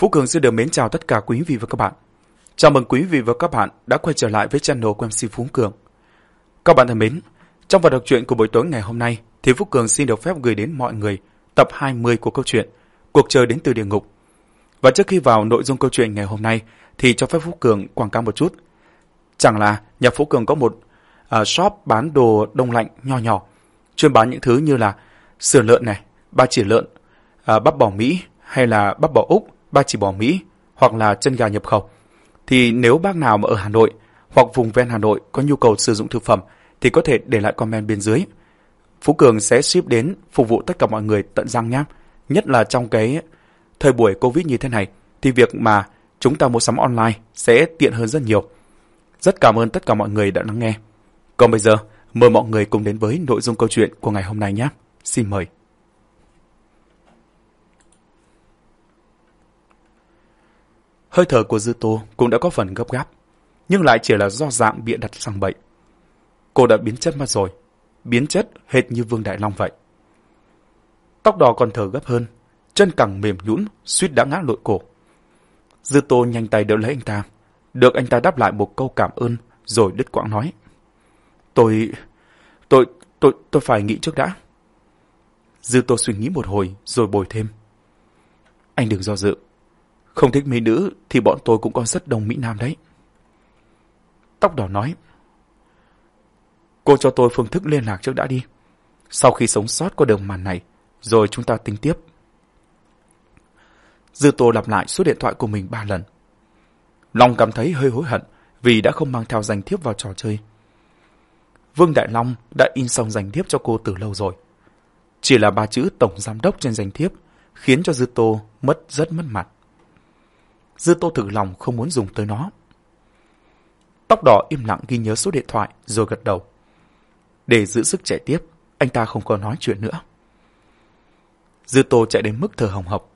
Phú Cường xin được mến chào tất cả quý vị và các bạn. Chào mừng quý vị và các bạn đã quay trở lại với channel của MC Phú Cường. Các bạn thân mến, trong phần đọc truyện của buổi tối ngày hôm nay thì Phú Cường xin được phép gửi đến mọi người tập 20 của câu chuyện Cuộc chơi đến từ địa ngục. Và trước khi vào nội dung câu chuyện ngày hôm nay thì cho phép Phú Cường quảng cáo một chút. Chẳng là nhà Phú Cường có một uh, shop bán đồ đông lạnh nho nhỏ, chuyên bán những thứ như là sườn lợn này, ba chỉ lợn, uh, bắp bò Mỹ hay là bắp bò Úc ba chỉ bỏ Mỹ hoặc là chân gà nhập khẩu. Thì nếu bác nào mà ở Hà Nội hoặc vùng ven Hà Nội có nhu cầu sử dụng thực phẩm thì có thể để lại comment bên dưới. Phú Cường sẽ ship đến phục vụ tất cả mọi người tận răng nhé. Nhất là trong cái thời buổi Covid như thế này thì việc mà chúng ta mua sắm online sẽ tiện hơn rất nhiều. Rất cảm ơn tất cả mọi người đã lắng nghe. Còn bây giờ, mời mọi người cùng đến với nội dung câu chuyện của ngày hôm nay nhé. Xin mời. Hơi thở của Dư Tô cũng đã có phần gấp gáp, nhưng lại chỉ là do dạng bịa đặt sang bệnh. Cô đã biến chất mất rồi, biến chất hệt như Vương Đại Long vậy. Tóc đỏ còn thở gấp hơn, chân cẳng mềm nhũn, suýt đã ngã lội cổ. Dư Tô nhanh tay đỡ lấy anh ta, được anh ta đáp lại một câu cảm ơn, rồi đứt quãng nói. Tôi... tôi... tôi... tôi phải nghĩ trước đã. Dư Tô suy nghĩ một hồi, rồi bồi thêm. Anh đừng do dự. Không thích mỹ nữ thì bọn tôi cũng có rất đông Mỹ Nam đấy. Tóc đỏ nói. Cô cho tôi phương thức liên lạc trước đã đi. Sau khi sống sót qua đường màn này, rồi chúng ta tính tiếp. Dư Tô lặp lại số điện thoại của mình ba lần. Long cảm thấy hơi hối hận vì đã không mang theo danh thiếp vào trò chơi. Vương Đại Long đã in xong danh thiếp cho cô từ lâu rồi. Chỉ là ba chữ tổng giám đốc trên danh thiếp khiến cho Dư Tô mất rất mất mặt. Dư Tô thử lòng không muốn dùng tới nó. Tóc đỏ im lặng ghi nhớ số điện thoại rồi gật đầu. Để giữ sức chạy tiếp, anh ta không còn nói chuyện nữa. Dư Tô chạy đến mức thở hồng hộc.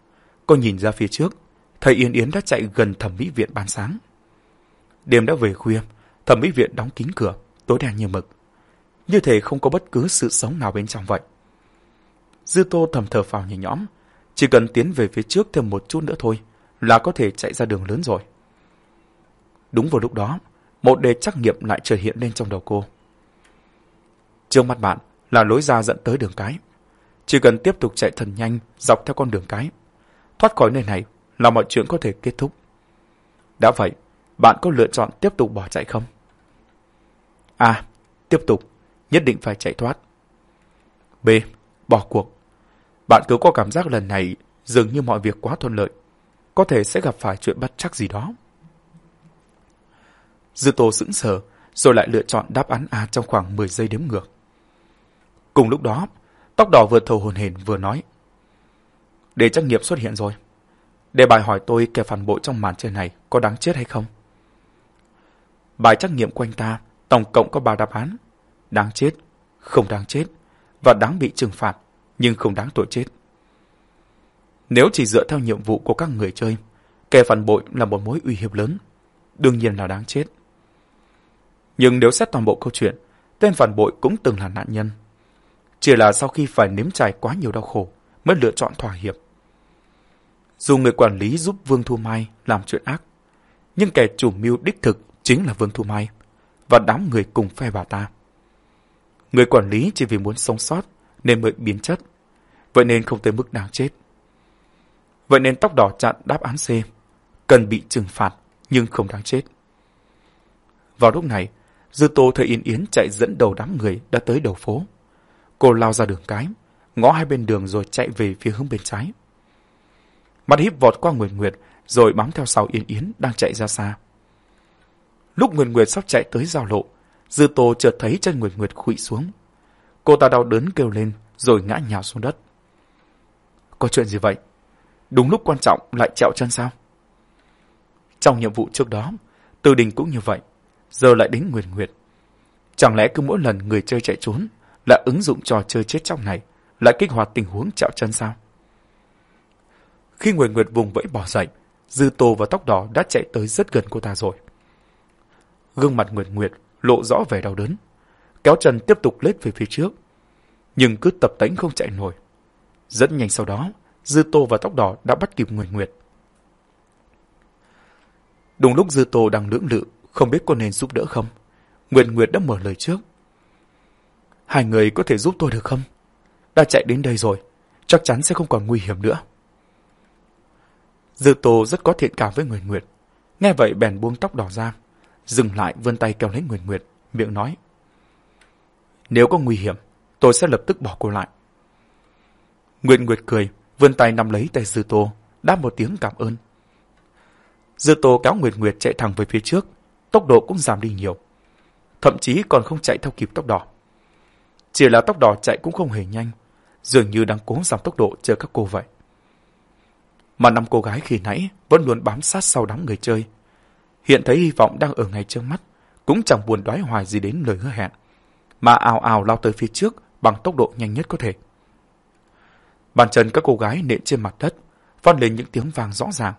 Cô nhìn ra phía trước, thấy Yên Yến đã chạy gần thẩm mỹ viện ban sáng. Đêm đã về khuya, thẩm mỹ viện đóng kín cửa, tối đen như mực. Như thể không có bất cứ sự sống nào bên trong vậy. Dư Tô thầm thở phào nhẹ nhõm, chỉ cần tiến về phía trước thêm một chút nữa thôi là có thể chạy ra đường lớn rồi. Đúng vào lúc đó, một đề trắc nghiệm lại trở hiện lên trong đầu cô. Trước mặt bạn là lối ra dẫn tới đường cái. Chỉ cần tiếp tục chạy thần nhanh dọc theo con đường cái. Thoát khỏi nơi này là mọi chuyện có thể kết thúc. Đã vậy, bạn có lựa chọn tiếp tục bỏ chạy không? A. Tiếp tục, nhất định phải chạy thoát. B. Bỏ cuộc. Bạn cứ có cảm giác lần này dường như mọi việc quá thuận lợi có thể sẽ gặp phải chuyện bất chắc gì đó. Dư Tô sững sờ, rồi lại lựa chọn đáp án A trong khoảng 10 giây đếm ngược. Cùng lúc đó, tóc đỏ vừa thầu hồn hển vừa nói. Đề trắc nghiệm xuất hiện rồi. Đề bài hỏi tôi kẻ phản bội trong màn chơi này có đáng chết hay không? Bài trắc nghiệm quanh ta tổng cộng có 3 đáp án. Đáng chết, không đáng chết và đáng bị trừng phạt nhưng không đáng tội chết. Nếu chỉ dựa theo nhiệm vụ của các người chơi, kẻ phản bội là một mối uy hiếp lớn, đương nhiên là đáng chết. Nhưng nếu xét toàn bộ câu chuyện, tên phản bội cũng từng là nạn nhân. Chỉ là sau khi phải nếm trải quá nhiều đau khổ mới lựa chọn thỏa hiệp. Dù người quản lý giúp Vương Thu Mai làm chuyện ác, nhưng kẻ chủ mưu đích thực chính là Vương Thu Mai và đám người cùng phe bà ta. Người quản lý chỉ vì muốn sống sót nên mới biến chất, vậy nên không tới mức đáng chết. Vậy nên tóc đỏ chặn đáp án C. Cần bị trừng phạt, nhưng không đáng chết. Vào lúc này, Dư Tô thấy Yên Yến chạy dẫn đầu đám người đã tới đầu phố. Cô lao ra đường cái, ngõ hai bên đường rồi chạy về phía hướng bên trái. mặt híp vọt qua Nguyệt Nguyệt, rồi bám theo sau Yên Yến đang chạy ra xa. Lúc Nguyệt Nguyệt sắp chạy tới giao lộ, Dư Tô chợt thấy chân Nguyệt Nguyệt khụy xuống. Cô ta đau đớn kêu lên, rồi ngã nhào xuống đất. Có chuyện gì vậy? Đúng lúc quan trọng lại trẹo chân sao? Trong nhiệm vụ trước đó, Từ Đình cũng như vậy, giờ lại đến Nguyệt Nguyệt. Chẳng lẽ cứ mỗi lần người chơi chạy trốn là ứng dụng trò chơi chết trong này, lại kích hoạt tình huống trẹo chân sao? Khi Nguyệt Nguyệt vùng vẫy bỏ dậy, Dư Tô và tóc đỏ đã chạy tới rất gần cô ta rồi. Gương mặt Nguyệt Nguyệt lộ rõ vẻ đau đớn, kéo chân tiếp tục lết về phía trước, nhưng cứ tập tễnh không chạy nổi. Rất nhanh sau đó, Dư Tô và Tóc Đỏ đã bắt kịp Nguyệt Nguyệt. Đúng lúc Dư Tô đang lưỡng lự, không biết có nên giúp đỡ không. Nguyệt Nguyệt đã mở lời trước. Hai người có thể giúp tôi được không? Đã chạy đến đây rồi, chắc chắn sẽ không còn nguy hiểm nữa. Dư Tô rất có thiện cảm với Nguyệt Nguyệt. Nghe vậy bèn buông tóc đỏ ra, dừng lại vươn tay kéo lấy Nguyệt Nguyệt, miệng nói. Nếu có nguy hiểm, tôi sẽ lập tức bỏ cô lại. Nguyệt Nguyệt cười, vươn tay nắm lấy tay Dư Tô, đáp một tiếng cảm ơn. Dư Tô kéo Nguyệt Nguyệt chạy thẳng về phía trước, tốc độ cũng giảm đi nhiều. Thậm chí còn không chạy theo kịp tốc đỏ. Chỉ là tốc đỏ chạy cũng không hề nhanh, dường như đang cố giảm tốc độ chờ các cô vậy. Mà năm cô gái khi nãy vẫn luôn bám sát sau đám người chơi. Hiện thấy hy vọng đang ở ngay trước mắt, cũng chẳng buồn đoái hoài gì đến lời hứa hẹn, mà ào ào lao tới phía trước bằng tốc độ nhanh nhất có thể. Bàn chân các cô gái nện trên mặt đất, phát lên những tiếng vang rõ ràng.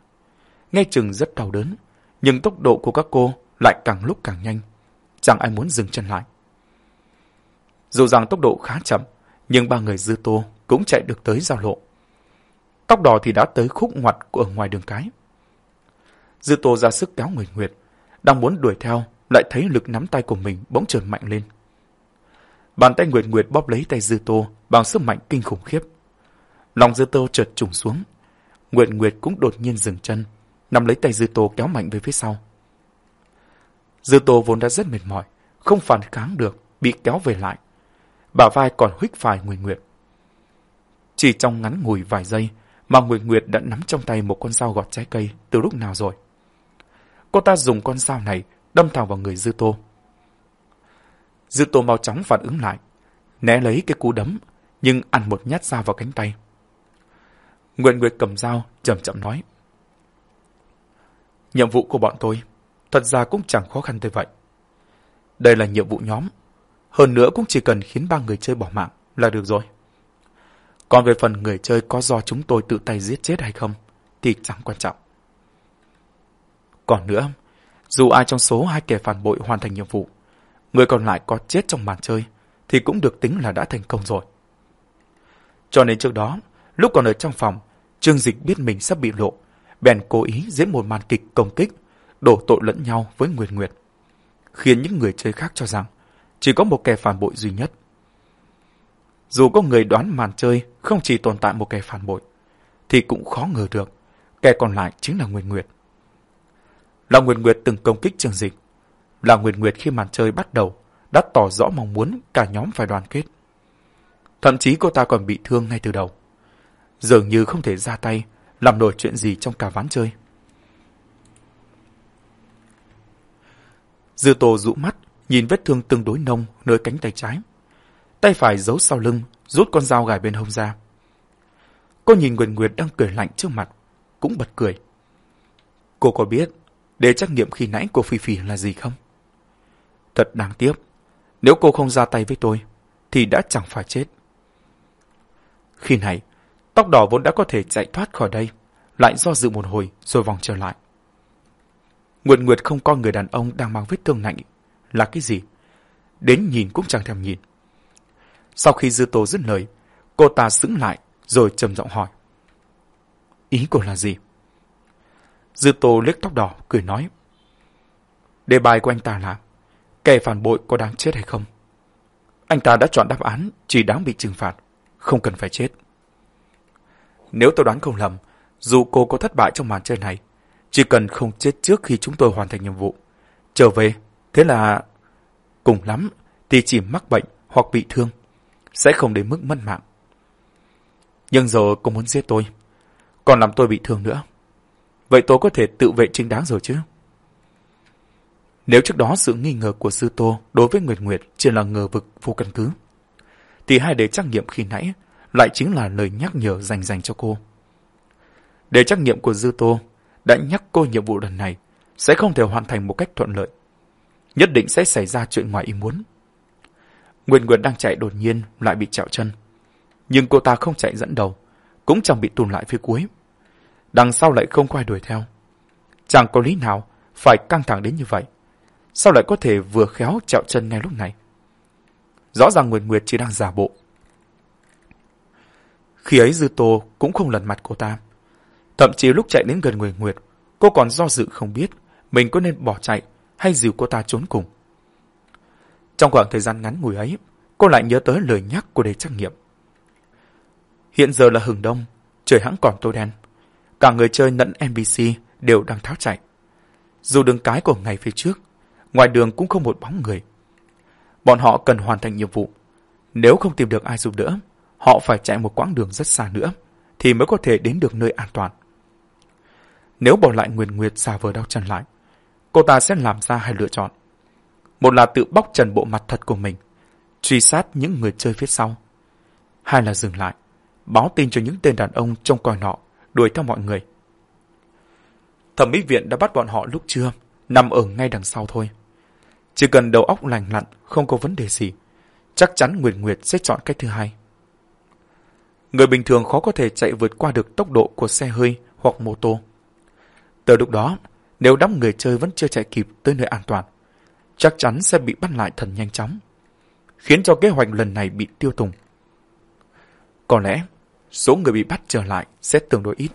Nghe chừng rất đau đớn, nhưng tốc độ của các cô lại càng lúc càng nhanh. Chẳng ai muốn dừng chân lại. Dù rằng tốc độ khá chậm, nhưng ba người dư tô cũng chạy được tới giao lộ. Tóc đỏ thì đã tới khúc ngoặt ở ngoài đường cái. Dư tô ra sức kéo người Nguyệt, đang muốn đuổi theo, lại thấy lực nắm tay của mình bỗng trở mạnh lên. Bàn tay Nguyệt Nguyệt bóp lấy tay Dư Tô bằng sức mạnh kinh khủng khiếp. Lòng Dư Tô chợt trùng xuống. Nguyệt Nguyệt cũng đột nhiên dừng chân, nắm lấy tay Dư Tô kéo mạnh về phía sau. Dư Tô vốn đã rất mệt mỏi, không phản kháng được, bị kéo về lại. bả vai còn huých phải Nguyệt Nguyệt. Chỉ trong ngắn ngủi vài giây mà Nguyệt Nguyệt đã nắm trong tay một con dao gọt trái cây từ lúc nào rồi. Cô ta dùng con dao này đâm thẳng vào người Dư Tô. Dư Tô mau chóng phản ứng lại, né lấy cái cú đấm, nhưng ăn một nhát dao vào cánh tay. Nguyện Nguyệt cầm dao, chậm chậm nói. Nhiệm vụ của bọn tôi, thật ra cũng chẳng khó khăn tới vậy. Đây là nhiệm vụ nhóm, hơn nữa cũng chỉ cần khiến ba người chơi bỏ mạng là được rồi. Còn về phần người chơi có do chúng tôi tự tay giết chết hay không, thì chẳng quan trọng. Còn nữa, dù ai trong số hai kẻ phản bội hoàn thành nhiệm vụ, người còn lại có chết trong màn chơi, thì cũng được tính là đã thành công rồi. Cho nên trước đó, lúc còn ở trong phòng, Trương Dịch biết mình sắp bị lộ, bèn cố ý diễn một màn kịch công kích, đổ tội lẫn nhau với Nguyệt Nguyệt, khiến những người chơi khác cho rằng chỉ có một kẻ phản bội duy nhất. Dù có người đoán màn chơi không chỉ tồn tại một kẻ phản bội, thì cũng khó ngờ được kẻ còn lại chính là Nguyệt Nguyệt. Là Nguyệt Nguyệt từng công kích Trương Dịch, là Nguyệt Nguyệt khi màn chơi bắt đầu đã tỏ rõ mong muốn cả nhóm phải đoàn kết. Thậm chí cô ta còn bị thương ngay từ đầu. Dường như không thể ra tay, làm nổi chuyện gì trong cả ván chơi. Dư Tô dụ mắt, nhìn vết thương tương đối nông nơi cánh tay trái. Tay phải giấu sau lưng, rút con dao gài bên hông ra. Cô nhìn Nguyệt Nguyệt đang cười lạnh trước mặt, cũng bật cười. Cô có biết để trắc nghiệm khi nãy của Phi Phi là gì không? Thật đáng tiếc, nếu cô không ra tay với tôi, thì đã chẳng phải chết. Khi này, tóc đỏ vốn đã có thể chạy thoát khỏi đây, lại do dự một hồi rồi vòng trở lại. Nguyệt Nguyệt không coi người đàn ông đang mang vết thương nặng là cái gì. Đến nhìn cũng chẳng thèm nhìn. Sau khi Dư Tô dứt lời, cô ta sững lại rồi trầm giọng hỏi. Ý cô là gì? Dư Tô liếc tóc đỏ, cười nói. Đề bài của anh ta là kẻ phản bội có đáng chết hay không? Anh ta đã chọn đáp án chỉ đáng bị trừng phạt, không cần phải chết. Nếu tôi đoán không lầm, dù cô có thất bại trong màn chơi này, chỉ cần không chết trước khi chúng tôi hoàn thành nhiệm vụ, trở về, thế là cùng lắm thì chỉ mắc bệnh hoặc bị thương, sẽ không đến mức mất mạng. Nhưng giờ cô muốn giết tôi, còn làm tôi bị thương nữa. Vậy tôi có thể tự vệ chính đáng rồi chứ? Nếu trước đó sự nghi ngờ của Sư Tô đối với Nguyệt Nguyệt chỉ là ngờ vực vô căn cứ, thì hai đề trắc nghiệm khi nãy lại chính là lời nhắc nhở dành dành cho cô. Để trắc nghiệm của Dư Tô đã nhắc cô nhiệm vụ lần này sẽ không thể hoàn thành một cách thuận lợi. Nhất định sẽ xảy ra chuyện ngoài ý muốn. Nguyệt Nguyệt đang chạy đột nhiên lại bị chạo chân. Nhưng cô ta không chạy dẫn đầu, cũng chẳng bị tùn lại phía cuối. Đằng sau lại không quay đuổi theo. Chẳng có lý nào phải căng thẳng đến như vậy. Sao lại có thể vừa khéo chạo chân ngay lúc này? Rõ ràng Nguyệt Nguyệt chỉ đang giả bộ. Khi ấy Dư Tô cũng không lần mặt cô ta. Thậm chí lúc chạy đến gần Nguyệt Nguyệt, cô còn do dự không biết mình có nên bỏ chạy hay dìu cô ta trốn cùng. Trong khoảng thời gian ngắn ngủi ấy, cô lại nhớ tới lời nhắc của đề trắc nghiệm. Hiện giờ là hừng đông, trời hãng còn tối đen. Cả người chơi lẫn NPC đều đang tháo chạy. Dù đường cái của ngày phía trước, ngoài đường cũng không một bóng người. Bọn họ cần hoàn thành nhiệm vụ. Nếu không tìm được ai giúp đỡ, họ phải chạy một quãng đường rất xa nữa, thì mới có thể đến được nơi an toàn. Nếu bỏ lại Nguyệt Nguyệt xà vờ đau chân lại, cô ta sẽ làm ra hai lựa chọn. Một là tự bóc trần bộ mặt thật của mình, truy sát những người chơi phía sau. Hai là dừng lại, báo tin cho những tên đàn ông trông coi nọ, đuổi theo mọi người. Thẩm mỹ viện đã bắt bọn họ lúc trưa, nằm ở ngay đằng sau thôi. Chỉ cần đầu óc lành lặn, không có vấn đề gì, chắc chắn Nguyệt Nguyệt sẽ chọn cách thứ hai. Người bình thường khó có thể chạy vượt qua được tốc độ của xe hơi hoặc mô tô. Từ lúc đó, nếu đám người chơi vẫn chưa chạy kịp tới nơi an toàn, chắc chắn sẽ bị bắt lại thần nhanh chóng, khiến cho kế hoạch lần này bị tiêu tùng. Có lẽ, số người bị bắt trở lại sẽ tương đối ít.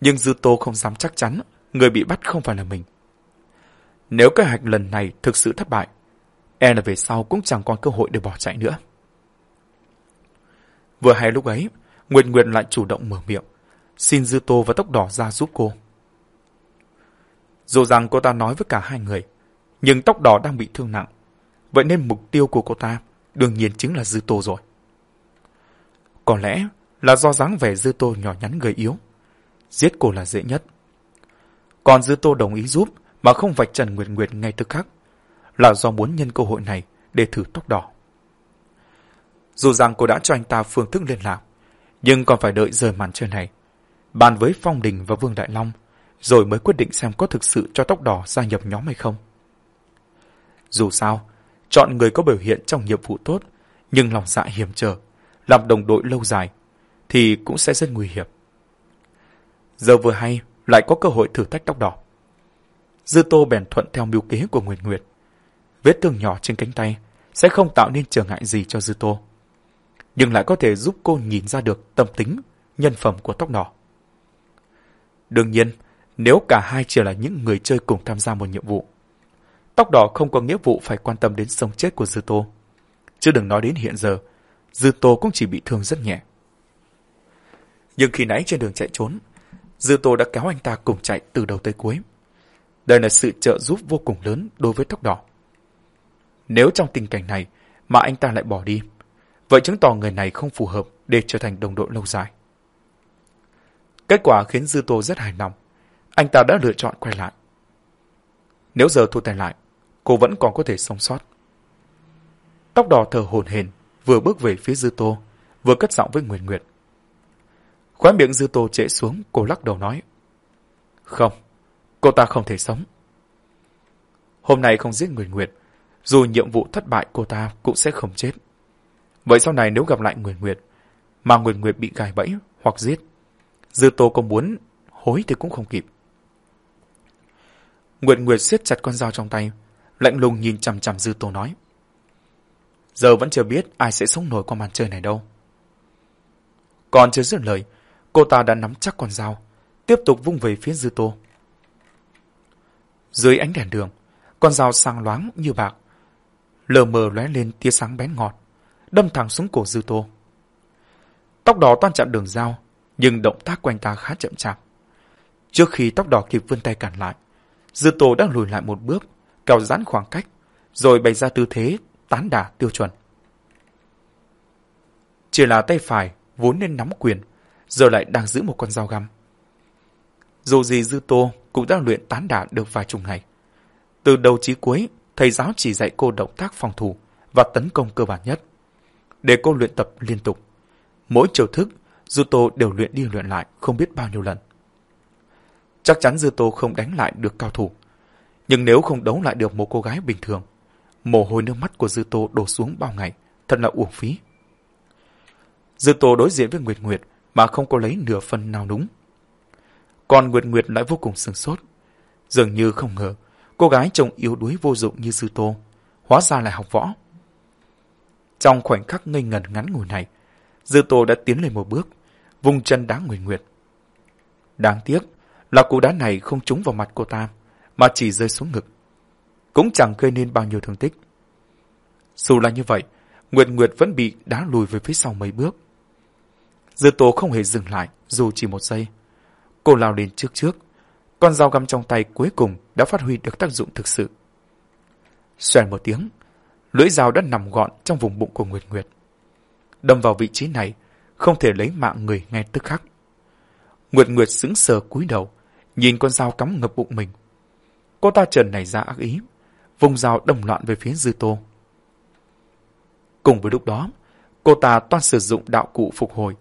Nhưng Dư Tô không dám chắc chắn người bị bắt không phải là mình. Nếu kế hoạch lần này thực sự thất bại, e là về sau cũng chẳng còn cơ hội để bỏ chạy nữa. Vừa hay lúc ấy, Nguyệt Nguyệt lại chủ động mở miệng, xin Dư Tô và tóc Đỏ ra giúp cô. Dù rằng cô ta nói với cả hai người, nhưng Tóc Đỏ đang bị thương nặng, vậy nên mục tiêu của cô ta đương nhiên chính là Dư Tô rồi. Có lẽ là do dáng vẻ Dư Tô nhỏ nhắn gầy yếu, giết cô là dễ nhất. Còn Dư Tô đồng ý giúp mà không vạch trần Nguyệt Nguyệt ngay tức khắc, là do muốn nhân cơ hội này để thử Tóc Đỏ. Dù rằng cô đã cho anh ta phương thức liên lạc, nhưng còn phải đợi rời màn chơi này. Bàn với Phong Đình và Vương Đại Long, rồi mới quyết định xem có thực sự cho tóc đỏ gia nhập nhóm hay không. Dù sao, chọn người có biểu hiện trong nhiệm vụ tốt, nhưng lòng dạ hiểm trở, làm đồng đội lâu dài, thì cũng sẽ rất nguy hiểm. Giờ vừa hay, lại có cơ hội thử thách tóc đỏ. Dư Tô bèn thuận theo mưu kế của Nguyệt Nguyệt. Vết thương nhỏ trên cánh tay sẽ không tạo nên trở ngại gì cho Dư Tô nhưng lại có thể giúp cô nhìn ra được tâm tính, nhân phẩm của tóc đỏ. Đương nhiên, nếu cả hai chỉ là những người chơi cùng tham gia một nhiệm vụ, tóc đỏ không có nghĩa vụ phải quan tâm đến sống chết của Dư Tô. Chứ đừng nói đến hiện giờ, Dư Tô cũng chỉ bị thương rất nhẹ. Nhưng khi nãy trên đường chạy trốn, Dư Tô đã kéo anh ta cùng chạy từ đầu tới cuối. Đây là sự trợ giúp vô cùng lớn đối với tóc đỏ. Nếu trong tình cảnh này mà anh ta lại bỏ đi, vậy chứng tỏ người này không phù hợp để trở thành đồng đội lâu dài. Kết quả khiến Dư Tô rất hài lòng. Anh ta đã lựa chọn quay lại. Nếu giờ thu tay lại, cô vẫn còn có thể sống sót. Tóc đỏ thở hồn hển, vừa bước về phía Dư Tô, vừa cất giọng với Nguyệt Nguyệt. Khóe miệng Dư Tô trễ xuống, cô lắc đầu nói. Không, cô ta không thể sống. Hôm nay không giết Nguyệt Nguyệt, dù nhiệm vụ thất bại cô ta cũng sẽ không chết. Vậy sau này nếu gặp lại Nguyệt Nguyệt, mà Nguyệt Nguyệt bị gài bẫy hoặc giết, Dư Tô có muốn hối thì cũng không kịp. Nguyệt Nguyệt siết chặt con dao trong tay, lạnh lùng nhìn chằm chằm Dư Tô nói. Giờ vẫn chưa biết ai sẽ sống nổi qua màn chơi này đâu. Còn chưa dứt lời, cô ta đã nắm chắc con dao, tiếp tục vung về phía Dư Tô. Dưới ánh đèn đường, con dao sang loáng như bạc, lờ mờ lóe lên tia sáng bén ngọt đâm thẳng xuống cổ Dư Tô. Tóc đỏ toan chặn đường dao, nhưng động tác của anh ta khá chậm chạp. Trước khi tóc đỏ kịp vươn tay cản lại, Dư Tô đang lùi lại một bước, kéo giãn khoảng cách, rồi bày ra tư thế tán đả tiêu chuẩn. Chỉ là tay phải vốn nên nắm quyền, giờ lại đang giữ một con dao găm. Dù gì Dư Tô cũng đã luyện tán đả được vài chục ngày. Từ đầu chí cuối, thầy giáo chỉ dạy cô động tác phòng thủ và tấn công cơ bản nhất để cô luyện tập liên tục. Mỗi chiều thức, Dư Tô đều luyện đi luyện lại không biết bao nhiêu lần. Chắc chắn Dư Tô không đánh lại được cao thủ. Nhưng nếu không đấu lại được một cô gái bình thường, mồ hôi nước mắt của Dư Tô đổ xuống bao ngày, thật là uổng phí. Dư Tô đối diện với Nguyệt Nguyệt mà không có lấy nửa phần nào đúng. Còn Nguyệt Nguyệt lại vô cùng sừng sốt. Dường như không ngờ, cô gái trông yếu đuối vô dụng như Dư Tô, hóa ra lại học võ. Trong khoảnh khắc ngây ngần ngắn ngủi này, Dư Tô đã tiến lên một bước, vùng chân đá Nguyệt Nguyệt. Đáng tiếc là cú đá này không trúng vào mặt cô ta, mà chỉ rơi xuống ngực. Cũng chẳng gây nên bao nhiêu thương tích. Dù là như vậy, Nguyệt Nguyệt vẫn bị đá lùi về phía sau mấy bước. Dư tố không hề dừng lại, dù chỉ một giây. Cô lao lên trước trước. Con dao găm trong tay cuối cùng đã phát huy được tác dụng thực sự. Xoèn một tiếng, lưỡi dao đã nằm gọn trong vùng bụng của Nguyệt Nguyệt. Đâm vào vị trí này, không thể lấy mạng người ngay tức khắc. Nguyệt Nguyệt sững sờ cúi đầu, nhìn con dao cắm ngập bụng mình. Cô ta trần này ra ác ý, vùng dao đâm loạn về phía Dư Tô. Cùng với lúc đó, cô ta toan sử dụng đạo cụ phục hồi,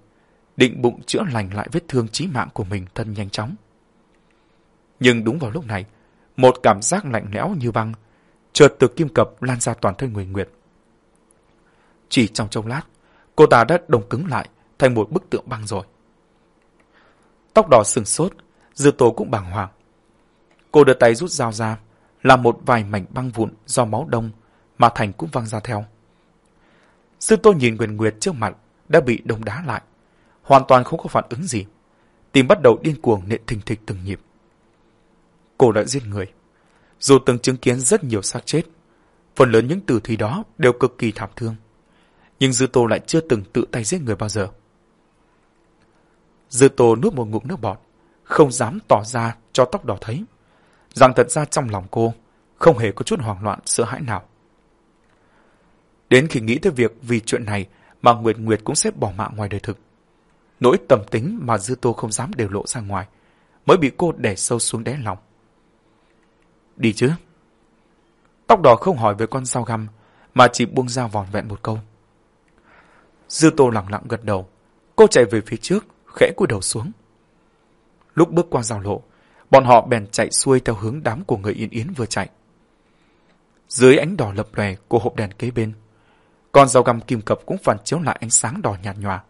định bụng chữa lành lại vết thương chí mạng của mình thân nhanh chóng. Nhưng đúng vào lúc này, một cảm giác lạnh lẽo như băng, chợt từ kim cập lan ra toàn thân Nguyệt Nguyệt. Chỉ trong chốc lát, cô ta đã đồng cứng lại thành một bức tượng băng rồi. Tóc đỏ sừng sốt, dư tố cũng bàng hoàng. Cô đưa tay rút dao ra, làm một vài mảnh băng vụn do máu đông mà Thành cũng văng ra theo. Sư Tô nhìn Nguyệt Nguyệt trước mặt đã bị đông đá lại, hoàn toàn không có phản ứng gì. Tim bắt đầu điên cuồng nện thình thịch từng nhịp. Cô đã giết người. Dù từng chứng kiến rất nhiều xác chết, phần lớn những tử thi đó đều cực kỳ thảm thương. Nhưng Dư Tô lại chưa từng tự tay giết người bao giờ. Dư Tô nuốt một ngụm nước bọt, không dám tỏ ra cho tóc đỏ thấy. Rằng thật ra trong lòng cô, không hề có chút hoảng loạn sợ hãi nào. Đến khi nghĩ tới việc vì chuyện này mà Nguyệt Nguyệt cũng sẽ bỏ mạng ngoài đời thực. Nỗi tầm tính mà Dư Tô không dám đều lộ ra ngoài, mới bị cô đè sâu xuống đáy lòng. Đi chứ? Tóc đỏ không hỏi về con dao găm, mà chỉ buông ra vòn vẹn một câu. Dư Tô lặng lặng gật đầu, cô chạy về phía trước, khẽ cúi đầu xuống. Lúc bước qua giao lộ, bọn họ bèn chạy xuôi theo hướng đám của người Yên Yến vừa chạy. Dưới ánh đỏ lập lòe của hộp đèn kế bên, con dao găm kim cập cũng phản chiếu lại ánh sáng đỏ nhạt nhòa.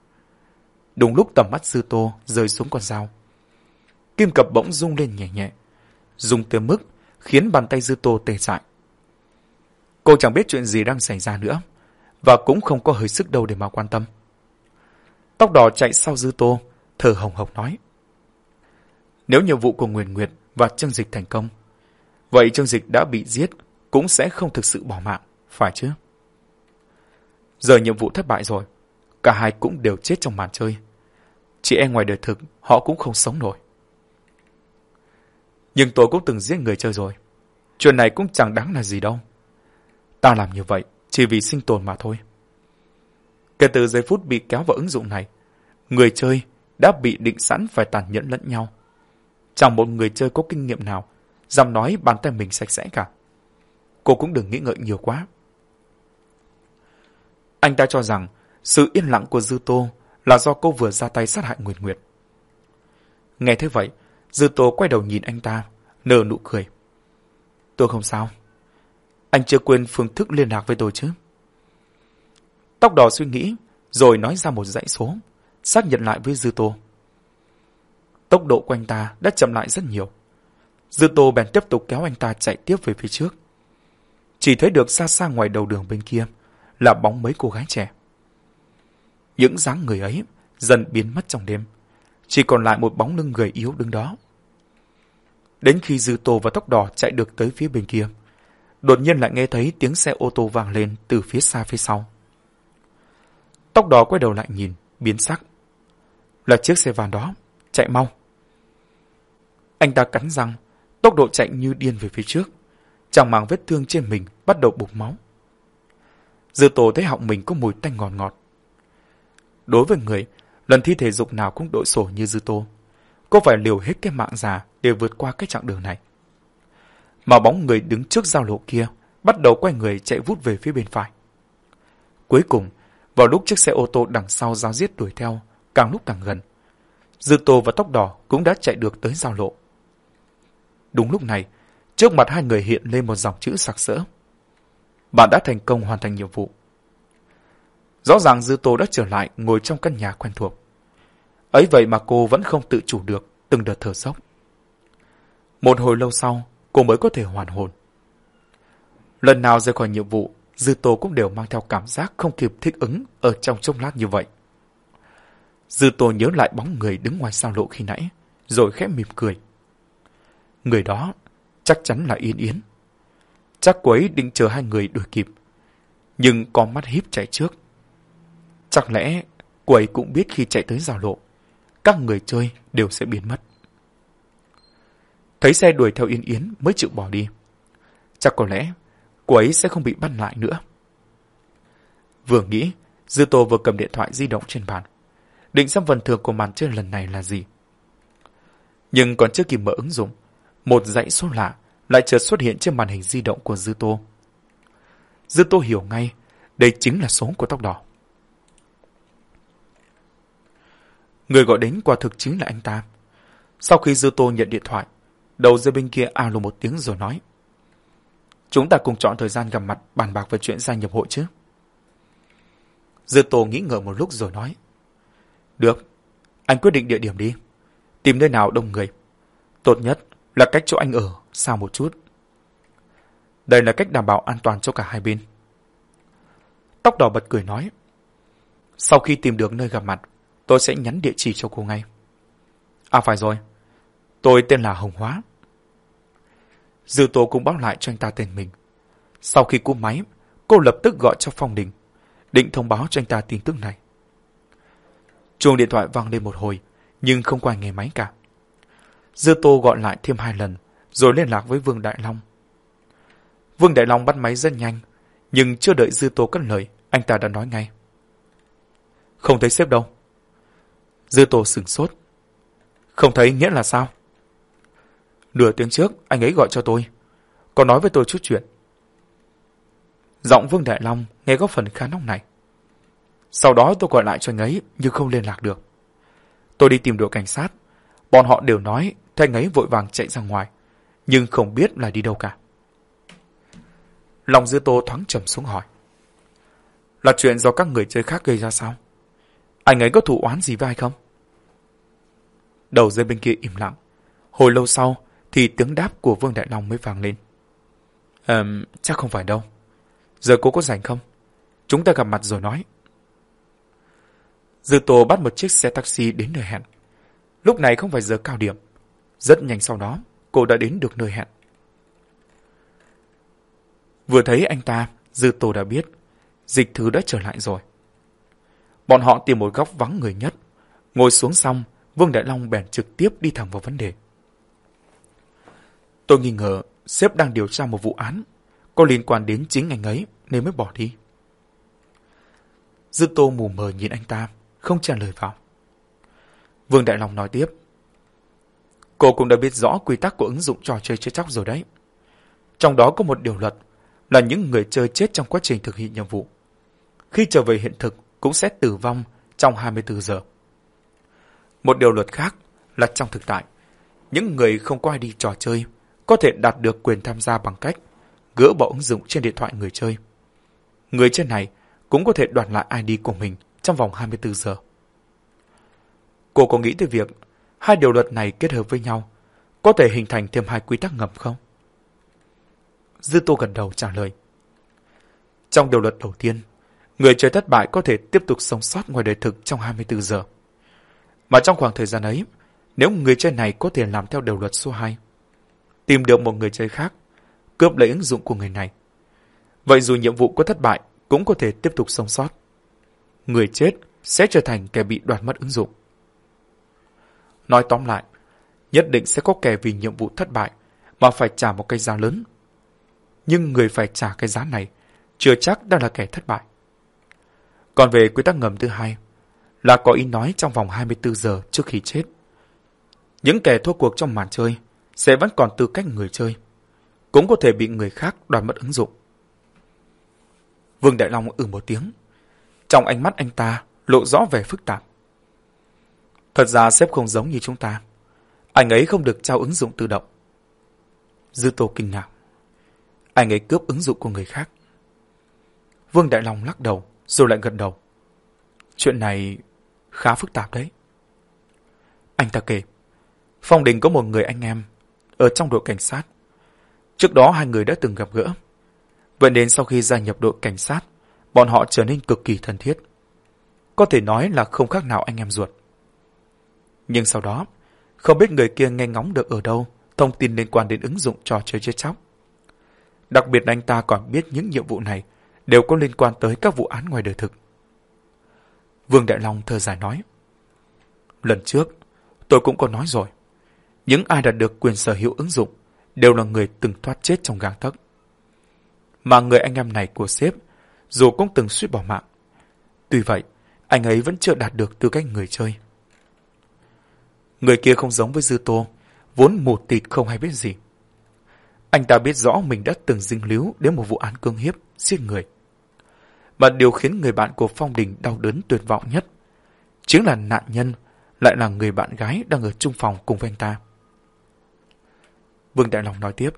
Đúng lúc tầm mắt sư tô rơi xuống con dao. Kim cập bỗng rung lên nhẹ nhẹ, rung tới mức khiến bàn tay dư tô tê dại. Cô chẳng biết chuyện gì đang xảy ra nữa, và cũng không có hơi sức đâu để mà quan tâm. Tóc đỏ chạy sau dư tô, thở hồng hộc nói. Nếu nhiệm vụ của Nguyền Nguyệt và Trương Dịch thành công, vậy Trương Dịch đã bị giết cũng sẽ không thực sự bỏ mạng, phải chứ? Giờ nhiệm vụ thất bại rồi, cả hai cũng đều chết trong màn chơi. Chị em ngoài đời thực, họ cũng không sống nổi. Nhưng tôi cũng từng giết người chơi rồi. Chuyện này cũng chẳng đáng là gì đâu. Ta làm như vậy chỉ vì sinh tồn mà thôi. Kể từ giây phút bị kéo vào ứng dụng này, người chơi đã bị định sẵn phải tàn nhẫn lẫn nhau. Chẳng một người chơi có kinh nghiệm nào dám nói bàn tay mình sạch sẽ cả. Cô cũng đừng nghĩ ngợi nhiều quá. Anh ta cho rằng sự yên lặng của Dư Tô là do cô vừa ra tay sát hại Nguyệt Nguyệt. Nghe thế vậy, Dư Tô quay đầu nhìn anh ta, nở nụ cười. Tôi không sao. Anh chưa quên phương thức liên lạc với tôi chứ? Tóc đỏ suy nghĩ, rồi nói ra một dãy số, xác nhận lại với Dư Tô. Tốc độ của anh ta đã chậm lại rất nhiều. Dư Tô bèn tiếp tục kéo anh ta chạy tiếp về phía trước. Chỉ thấy được xa xa ngoài đầu đường bên kia là bóng mấy cô gái trẻ. Những dáng người ấy dần biến mất trong đêm. Chỉ còn lại một bóng lưng người yếu đứng đó. Đến khi Dư Tô và tóc đỏ chạy được tới phía bên kia, đột nhiên lại nghe thấy tiếng xe ô tô vang lên từ phía xa phía sau. Tóc đỏ quay đầu lại nhìn, biến sắc. Là chiếc xe vàng đó, chạy mau. Anh ta cắn răng, tốc độ chạy như điên về phía trước. Chẳng màng vết thương trên mình bắt đầu bục máu. Dư tổ thấy họng mình có mùi tanh ngọt ngọt. Đối với người, lần thi thể dục nào cũng đội sổ như Dư Tô. Cô phải liều hết cái mạng già để vượt qua cái chặng đường này. Mà bóng người đứng trước giao lộ kia bắt đầu quay người chạy vút về phía bên phải. Cuối cùng, vào lúc chiếc xe ô tô đằng sau giao giết đuổi theo, càng lúc càng gần, Dư Tô và Tóc Đỏ cũng đã chạy được tới giao lộ. Đúng lúc này, trước mặt hai người hiện lên một dòng chữ sặc sỡ. Bạn đã thành công hoàn thành nhiệm vụ. Rõ ràng Dư Tô đã trở lại ngồi trong căn nhà quen thuộc. Ấy vậy mà cô vẫn không tự chủ được từng đợt thở dốc. Một hồi lâu sau, cô mới có thể hoàn hồn. Lần nào rời khỏi nhiệm vụ, Dư Tô cũng đều mang theo cảm giác không kịp thích ứng ở trong chốc lát như vậy. Dư Tô nhớ lại bóng người đứng ngoài sao lộ khi nãy, rồi khẽ mỉm cười. Người đó chắc chắn là Yên Yến. Chắc cô ấy định chờ hai người đuổi kịp, nhưng con mắt híp chạy trước. Chắc lẽ cô ấy cũng biết khi chạy tới giao lộ, các người chơi đều sẽ biến mất. Thấy xe đuổi theo Yên Yến mới chịu bỏ đi. Chắc có lẽ cô ấy sẽ không bị bắt lại nữa. Vừa nghĩ, Dư Tô vừa cầm điện thoại di động trên bàn. Định xem phần thưởng của màn chơi lần này là gì. Nhưng còn chưa kịp mở ứng dụng, một dãy số lạ lại chợt xuất hiện trên màn hình di động của Dư Tô. Dư Tô hiểu ngay, đây chính là số của tóc đỏ. Người gọi đến quả thực chính là anh ta. Sau khi Dư Tô nhận điện thoại, đầu dây bên kia alo một tiếng rồi nói. Chúng ta cùng chọn thời gian gặp mặt bàn bạc về chuyện gia nhập hội chứ. Dư Tô nghĩ ngợi một lúc rồi nói. Được, anh quyết định địa điểm đi. Tìm nơi nào đông người. Tốt nhất là cách chỗ anh ở, xa một chút. Đây là cách đảm bảo an toàn cho cả hai bên. Tóc đỏ bật cười nói. Sau khi tìm được nơi gặp mặt, tôi sẽ nhắn địa chỉ cho cô ngay. À phải rồi, tôi tên là Hồng Hóa. Dư Tô cũng báo lại cho anh ta tên mình. Sau khi cúp máy, cô lập tức gọi cho Phong Đình, định thông báo cho anh ta tin tức này. Chuông điện thoại vang lên một hồi, nhưng không có nghe máy cả. Dư Tô gọi lại thêm hai lần, rồi liên lạc với Vương Đại Long. Vương Đại Long bắt máy rất nhanh, nhưng chưa đợi Dư Tô cất lời, anh ta đã nói ngay. Không thấy sếp đâu. Dư Tô sửng sốt. Không thấy nghĩa là sao? Nửa tiếng trước, anh ấy gọi cho tôi. Có nói với tôi chút chuyện. Giọng Vương Đại Long nghe góp phần khá nóng này. Sau đó tôi gọi lại cho anh ấy nhưng không liên lạc được. Tôi đi tìm đội cảnh sát. Bọn họ đều nói thấy anh ấy vội vàng chạy ra ngoài, nhưng không biết là đi đâu cả. Lòng dư tô thoáng trầm xuống hỏi. Là chuyện do các người chơi khác gây ra sao? Anh ấy có thủ oán gì với ai không? Đầu dây bên kia im lặng. Hồi lâu sau thì tiếng đáp của Vương Đại Long mới vang lên. Ờm, chắc không phải đâu. Giờ cô có rảnh không? Chúng ta gặp mặt rồi nói. Dư Tô bắt một chiếc xe taxi đến nơi hẹn. Lúc này không phải giờ cao điểm. Rất nhanh sau đó, cô đã đến được nơi hẹn. Vừa thấy anh ta, Dư Tô đã biết, dịch thứ đã trở lại rồi. Bọn họ tìm một góc vắng người nhất. Ngồi xuống xong, Vương Đại Long bèn trực tiếp đi thẳng vào vấn đề. Tôi nghi ngờ sếp đang điều tra một vụ án có liên quan đến chính anh ấy nên mới bỏ đi. Dư Tô mù mờ nhìn anh ta, không trả lời vào. Vương Đại Long nói tiếp. Cô cũng đã biết rõ quy tắc của ứng dụng trò chơi chết chóc rồi đấy. Trong đó có một điều luật là những người chơi chết trong quá trình thực hiện nhiệm vụ. Khi trở về hiện thực cũng sẽ tử vong trong 24 giờ. Một điều luật khác là trong thực tại, những người không có ID trò chơi có thể đạt được quyền tham gia bằng cách gỡ bỏ ứng dụng trên điện thoại người chơi. Người chơi này cũng có thể đoạt lại ID của mình trong vòng 24 giờ. Cô có nghĩ tới việc hai điều luật này kết hợp với nhau có thể hình thành thêm hai quy tắc ngầm không? Dư Tô gần đầu trả lời. Trong điều luật đầu tiên, người chơi thất bại có thể tiếp tục sống sót ngoài đời thực trong 24 giờ. Mà trong khoảng thời gian ấy, nếu người chơi này có thể làm theo điều luật số 2, tìm được một người chơi khác, cướp lấy ứng dụng của người này. Vậy dù nhiệm vụ có thất bại, cũng có thể tiếp tục sống sót. Người chết sẽ trở thành kẻ bị đoạt mất ứng dụng. Nói tóm lại, nhất định sẽ có kẻ vì nhiệm vụ thất bại mà phải trả một cái giá lớn. Nhưng người phải trả cái giá này chưa chắc đang là kẻ thất bại. Còn về quy tắc ngầm thứ hai, là có ý nói trong vòng 24 giờ trước khi chết. Những kẻ thua cuộc trong màn chơi sẽ vẫn còn tư cách người chơi, cũng có thể bị người khác đoạt mất ứng dụng. Vương Đại Long ừ một tiếng. Trong ánh mắt anh ta lộ rõ vẻ phức tạp. Thật ra sếp không giống như chúng ta. Anh ấy không được trao ứng dụng tự động. Dư Tô kinh ngạc. Anh ấy cướp ứng dụng của người khác. Vương Đại Long lắc đầu, rồi lại gật đầu. Chuyện này khá phức tạp đấy. Anh ta kể, Phong Đình có một người anh em ở trong đội cảnh sát. Trước đó hai người đã từng gặp gỡ. Vậy nên sau khi gia nhập đội cảnh sát, bọn họ trở nên cực kỳ thân thiết. Có thể nói là không khác nào anh em ruột. Nhưng sau đó, không biết người kia nghe ngóng được ở đâu thông tin liên quan đến ứng dụng trò chơi chết chóc. Đặc biệt anh ta còn biết những nhiệm vụ này đều có liên quan tới các vụ án ngoài đời thực. Vương Đại Long thơ dài nói. Lần trước, tôi cũng có nói rồi. Những ai đạt được quyền sở hữu ứng dụng đều là người từng thoát chết trong gang tấc. Mà người anh em này của sếp, dù cũng từng suýt bỏ mạng. Tuy vậy, anh ấy vẫn chưa đạt được tư cách người chơi. Người kia không giống với Dư Tô, vốn mù tịt không hay biết gì. Anh ta biết rõ mình đã từng dính líu đến một vụ án cưỡng hiếp, giết người. Mà điều khiến người bạn của Phong Đình đau đớn tuyệt vọng nhất chính là nạn nhân lại là người bạn gái đang ở chung phòng cùng với anh ta. Vương Đại Long nói tiếp.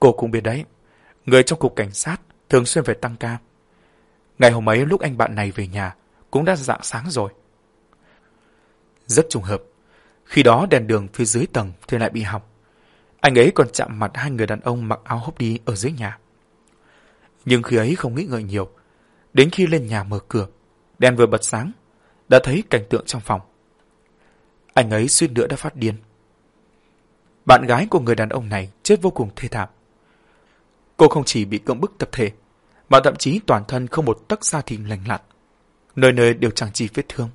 Cô cũng biết đấy, người trong cục cảnh sát thường xuyên phải tăng ca. Ngày hôm ấy lúc anh bạn này về nhà cũng đã dạng sáng rồi. Rất trùng hợp, khi đó đèn đường phía dưới tầng thì lại bị hỏng. Anh ấy còn chạm mặt hai người đàn ông mặc áo hốc đi ở dưới nhà. Nhưng khi ấy không nghĩ ngợi nhiều. Đến khi lên nhà mở cửa, đèn vừa bật sáng, đã thấy cảnh tượng trong phòng. Anh ấy suýt nữa đã phát điên. Bạn gái của người đàn ông này chết vô cùng thê thảm. Cô không chỉ bị cưỡng bức tập thể, mà thậm chí toàn thân không một tấc da thịt lành lặn. Nơi nơi đều chẳng chỉ vết thương.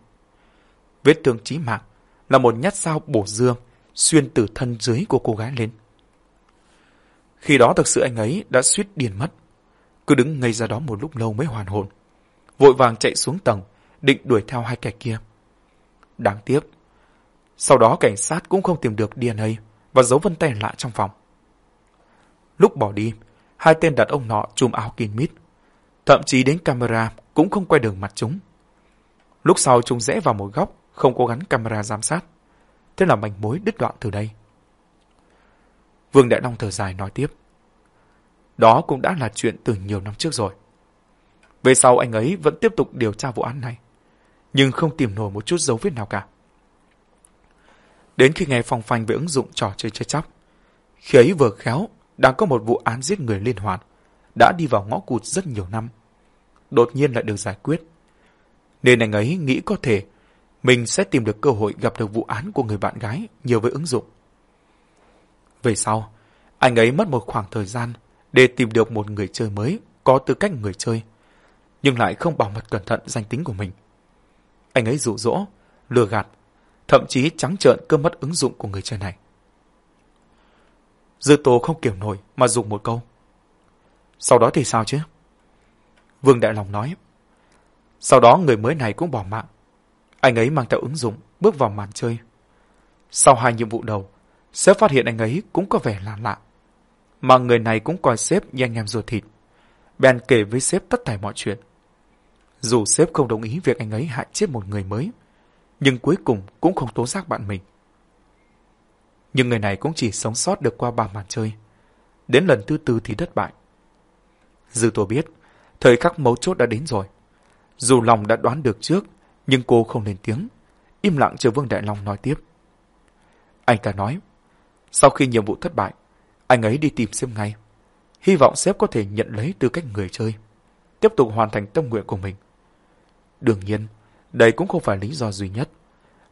Vết thương chí mạng là một nhát dao bổ dương xuyên từ thân dưới của cô gái lên. Khi đó thực sự anh ấy đã suýt điên mất. Cứ đứng ngây ra đó một lúc lâu mới hoàn hồn. Vội vàng chạy xuống tầng, định đuổi theo hai kẻ kia. Đáng tiếc. Sau đó cảnh sát cũng không tìm được DNA và dấu vân tay lại trong phòng. Lúc bỏ đi, hai tên đặt ông nọ chùm áo kín mít. Thậm chí đến camera cũng không quay đường mặt chúng. Lúc sau chúng rẽ vào một góc, không có gắn camera giám sát. Thế là manh mối đứt đoạn từ đây. Vương Đại Long thở dài nói tiếp. Đó cũng đã là chuyện từ nhiều năm trước rồi. Về sau anh ấy vẫn tiếp tục điều tra vụ án này, nhưng không tìm nổi một chút dấu vết nào cả. Đến khi nghe phong phanh về ứng dụng trò chơi chơi chóc, khi ấy vừa khéo đang có một vụ án giết người liên hoàn, đã đi vào ngõ cụt rất nhiều năm. Đột nhiên lại được giải quyết. Nên anh ấy nghĩ có thể mình sẽ tìm được cơ hội gặp được vụ án của người bạn gái nhiều với ứng dụng. Về sau, anh ấy mất một khoảng thời gian để tìm được một người chơi mới có tư cách người chơi, nhưng lại không bảo mật cẩn thận danh tính của mình. Anh ấy dụ dỗ, lừa gạt, thậm chí trắng trợn cơ mất ứng dụng của người chơi này. Dư Tô không kiểu nổi mà dùng một câu. Sau đó thì sao chứ? Vương Đại lòng nói. Sau đó người mới này cũng bỏ mạng. Anh ấy mang theo ứng dụng, bước vào màn chơi. Sau hai nhiệm vụ đầu, sếp phát hiện anh ấy cũng có vẻ lạ lạ. Mà người này cũng coi sếp như anh em ruột thịt. Bèn kể với sếp tất thảy mọi chuyện. Dù sếp không đồng ý việc anh ấy hại chết một người mới, nhưng cuối cùng cũng không tố giác bạn mình. Nhưng người này cũng chỉ sống sót được qua ba màn chơi. Đến lần thứ tư thì thất bại. Dư tôi biết, thời khắc mấu chốt đã đến rồi. Dù lòng đã đoán được trước, nhưng cô không lên tiếng. Im lặng chờ Vương Đại Long nói tiếp. Anh ta nói, sau khi nhiệm vụ thất bại, anh ấy đi tìm sếp ngay. Hy vọng sếp có thể nhận lấy tư cách người chơi, tiếp tục hoàn thành tâm nguyện của mình. Đương nhiên, đây cũng không phải lý do duy nhất,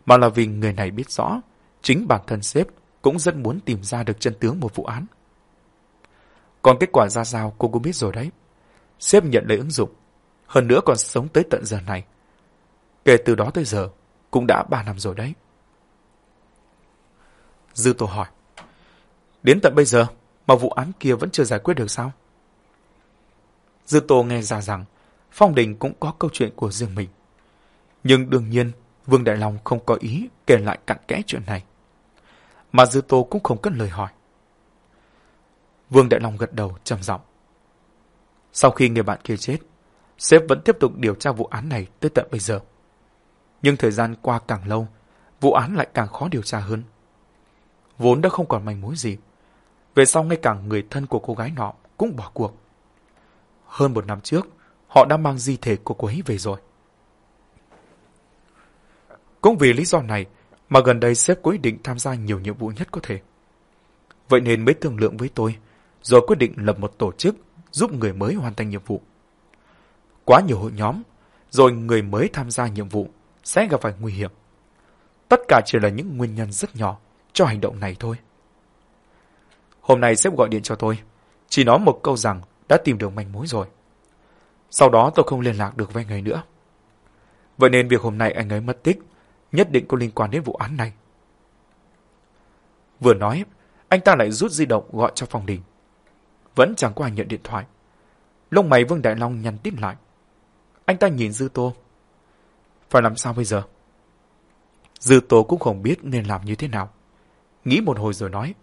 mà là vì người này biết rõ, chính bản thân sếp cũng rất muốn tìm ra được chân tướng một vụ án. Còn kết quả ra sao cô cũng biết rồi đấy. Sếp nhận lấy ứng dụng, hơn nữa còn sống tới tận giờ này. Kể từ đó tới giờ, cũng đã 3 năm rồi đấy. Dư Tô hỏi. Đến tận bây giờ mà vụ án kia vẫn chưa giải quyết được sao? Dư Tô nghe ra rằng Phong Đình cũng có câu chuyện của riêng mình. Nhưng đương nhiên Vương Đại Long không có ý kể lại cặn kẽ chuyện này. Mà Dư Tô cũng không cất lời hỏi. Vương Đại Long gật đầu trầm giọng. Sau khi người bạn kia chết, sếp vẫn tiếp tục điều tra vụ án này tới tận bây giờ. Nhưng thời gian qua càng lâu, vụ án lại càng khó điều tra hơn. Vốn đã không còn manh mối gì. Về sau ngay cả người thân của cô gái nọ cũng bỏ cuộc. Hơn một năm trước, họ đã mang di thể của cô ấy về rồi. Cũng vì lý do này mà gần đây sếp quyết định tham gia nhiều nhiệm vụ nhất có thể. Vậy nên mới thương lượng với tôi, rồi quyết định lập một tổ chức giúp người mới hoàn thành nhiệm vụ. Quá nhiều hội nhóm, rồi người mới tham gia nhiệm vụ sẽ gặp phải nguy hiểm. Tất cả chỉ là những nguyên nhân rất nhỏ cho hành động này thôi. Hôm nay sếp gọi điện cho tôi, chỉ nói một câu rằng đã tìm được manh mối rồi. Sau đó tôi không liên lạc được với anh ấy nữa. Vậy nên việc hôm nay anh ấy mất tích nhất định có liên quan đến vụ án này. Vừa nói, anh ta lại rút di động gọi cho phòng Đình. Vẫn chẳng có ai nhận điện thoại. Lông mày Vương Đại Long nhăn tít lại. Anh ta nhìn Dư Tô. Phải làm sao bây giờ? Dư Tô cũng không biết nên làm như thế nào. Nghĩ một hồi rồi nói.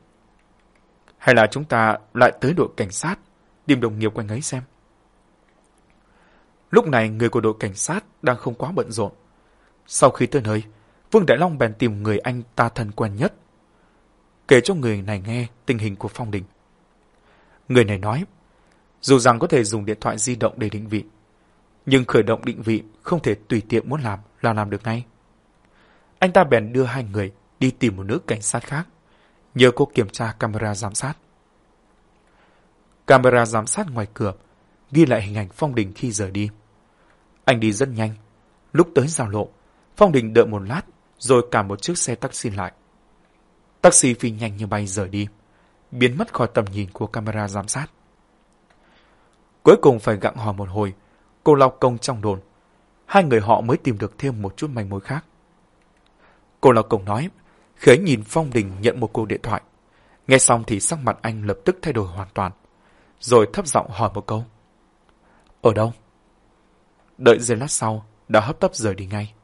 Hay là chúng ta lại tới đội cảnh sát, tìm đồng nghiệp quanh ấy xem. Lúc này người của đội cảnh sát đang không quá bận rộn. Sau khi tới nơi, Vương Đại Long bèn tìm người anh ta thân quen nhất. Kể cho người này nghe tình hình của Phong Đình. Người này nói, dù rằng có thể dùng điện thoại di động để định vị, nhưng khởi động định vị không thể tùy tiện muốn làm là làm được ngay. Anh ta bèn đưa hai người đi tìm một nữ cảnh sát khác, nhờ cô kiểm tra camera giám sát. Camera giám sát ngoài cửa ghi lại hình ảnh Phong Đình khi rời đi. Anh đi rất nhanh. Lúc tới giao lộ, Phong Đình đợi một lát rồi cả một chiếc xe taxi lại. Taxi phi nhanh như bay rời đi, biến mất khỏi tầm nhìn của camera giám sát. Cuối cùng phải gặng hò một hồi, cô lao công trong đồn. Hai người họ mới tìm được thêm một chút manh mối khác. Cô lao công nói, khi ấy nhìn Phong Đình nhận một cuộc điện thoại. Nghe xong thì sắc mặt anh lập tức thay đổi hoàn toàn. Rồi thấp giọng hỏi một câu. Ở đâu? Đợi giây lát sau, đã hấp tấp rời đi ngay.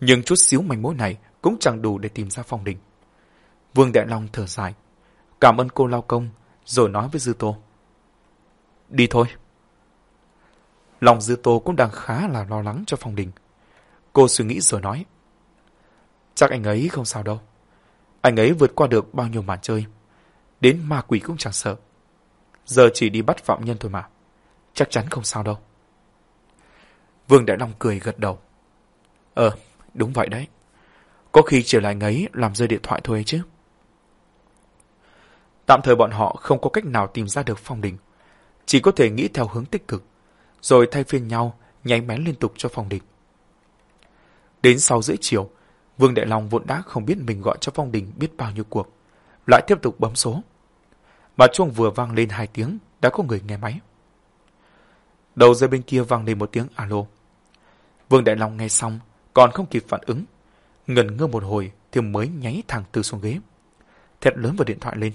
Nhưng chút xíu manh mối này cũng chẳng đủ để tìm ra Phong Đình. Vương Đại Long thở dài, cảm ơn cô lao công, rồi nói với Dư Tô. Đi thôi. Lòng Dư Tô cũng đang khá là lo lắng cho Phong Đình. Cô suy nghĩ rồi nói. Chắc anh ấy không sao đâu. Anh ấy vượt qua được bao nhiêu màn chơi. Đến ma quỷ cũng chẳng sợ. Giờ chỉ đi bắt phạm nhân thôi mà. Chắc chắn không sao đâu. Vương Đại Long cười gật đầu. Ờ, đúng vậy đấy. Có khi trở lại ngấy làm rơi điện thoại thôi ấy chứ. Tạm thời bọn họ không có cách nào tìm ra được Phong Đình. Chỉ có thể nghĩ theo hướng tích cực, rồi thay phiên nhau nháy mén liên tục cho Phong Đình. Đến sau rưỡi chiều, Vương Đại Long vốn đã không biết mình gọi cho Phong Đình biết bao nhiêu cuộc, lại tiếp tục bấm số. Mà chuông vừa vang lên hai tiếng, đã có người nghe máy. Đầu dây bên kia vang lên một tiếng alo. Vương Đại Long nghe xong, còn không kịp phản ứng. Ngần ngơ một hồi thì mới nháy thẳng từ xuống ghế. Thét lớn vào điện thoại lên.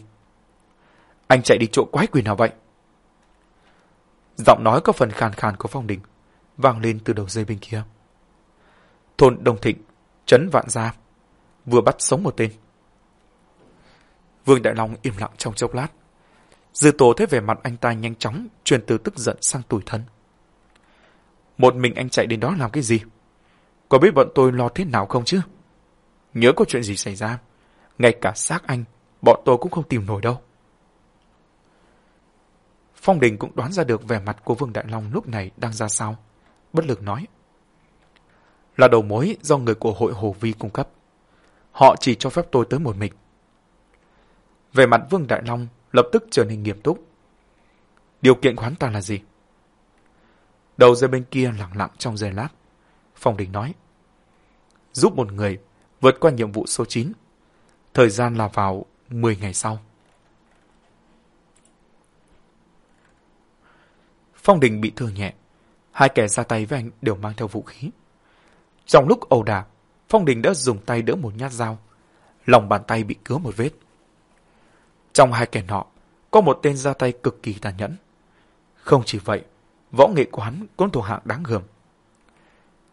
Anh chạy đi chỗ quái quỷ nào vậy? Giọng nói có phần khàn khàn của Phong Đình, vang lên từ đầu dây bên kia. Thôn Đông Thịnh, Trấn Vạn Gia, vừa bắt sống một tên. Vương Đại Long im lặng trong chốc lát. Dư tổ thấy vẻ mặt anh ta nhanh chóng chuyển từ tức giận sang tủi thân. Một mình anh chạy đến đó làm cái gì? Có biết bọn tôi lo thế nào không chứ? Nhớ có chuyện gì xảy ra, ngay cả xác anh, bọn tôi cũng không tìm nổi đâu. Phong Đình cũng đoán ra được vẻ mặt của Vương Đại Long lúc này đang ra sao. Bất lực nói. Là đầu mối do người của hội Hồ Vi cung cấp. Họ chỉ cho phép tôi tới một mình. Về mặt Vương Đại Long lập tức trở nên nghiêm túc. Điều kiện của hắn ta là gì? Đầu dây bên kia lặng lặng trong giây lát. Phong Đình nói. Giúp một người vượt qua nhiệm vụ số 9. Thời gian là vào 10 ngày sau. Phong Đình bị thương nhẹ. Hai kẻ ra tay với anh đều mang theo vũ khí. Trong lúc ẩu đả, Phong Đình đã dùng tay đỡ một nhát dao. Lòng bàn tay bị cứa một vết. Trong hai kẻ nọ, có một tên ra tay cực kỳ tàn nhẫn. Không chỉ vậy, võ nghệ của hắn cũng thuộc hạng đáng gờm.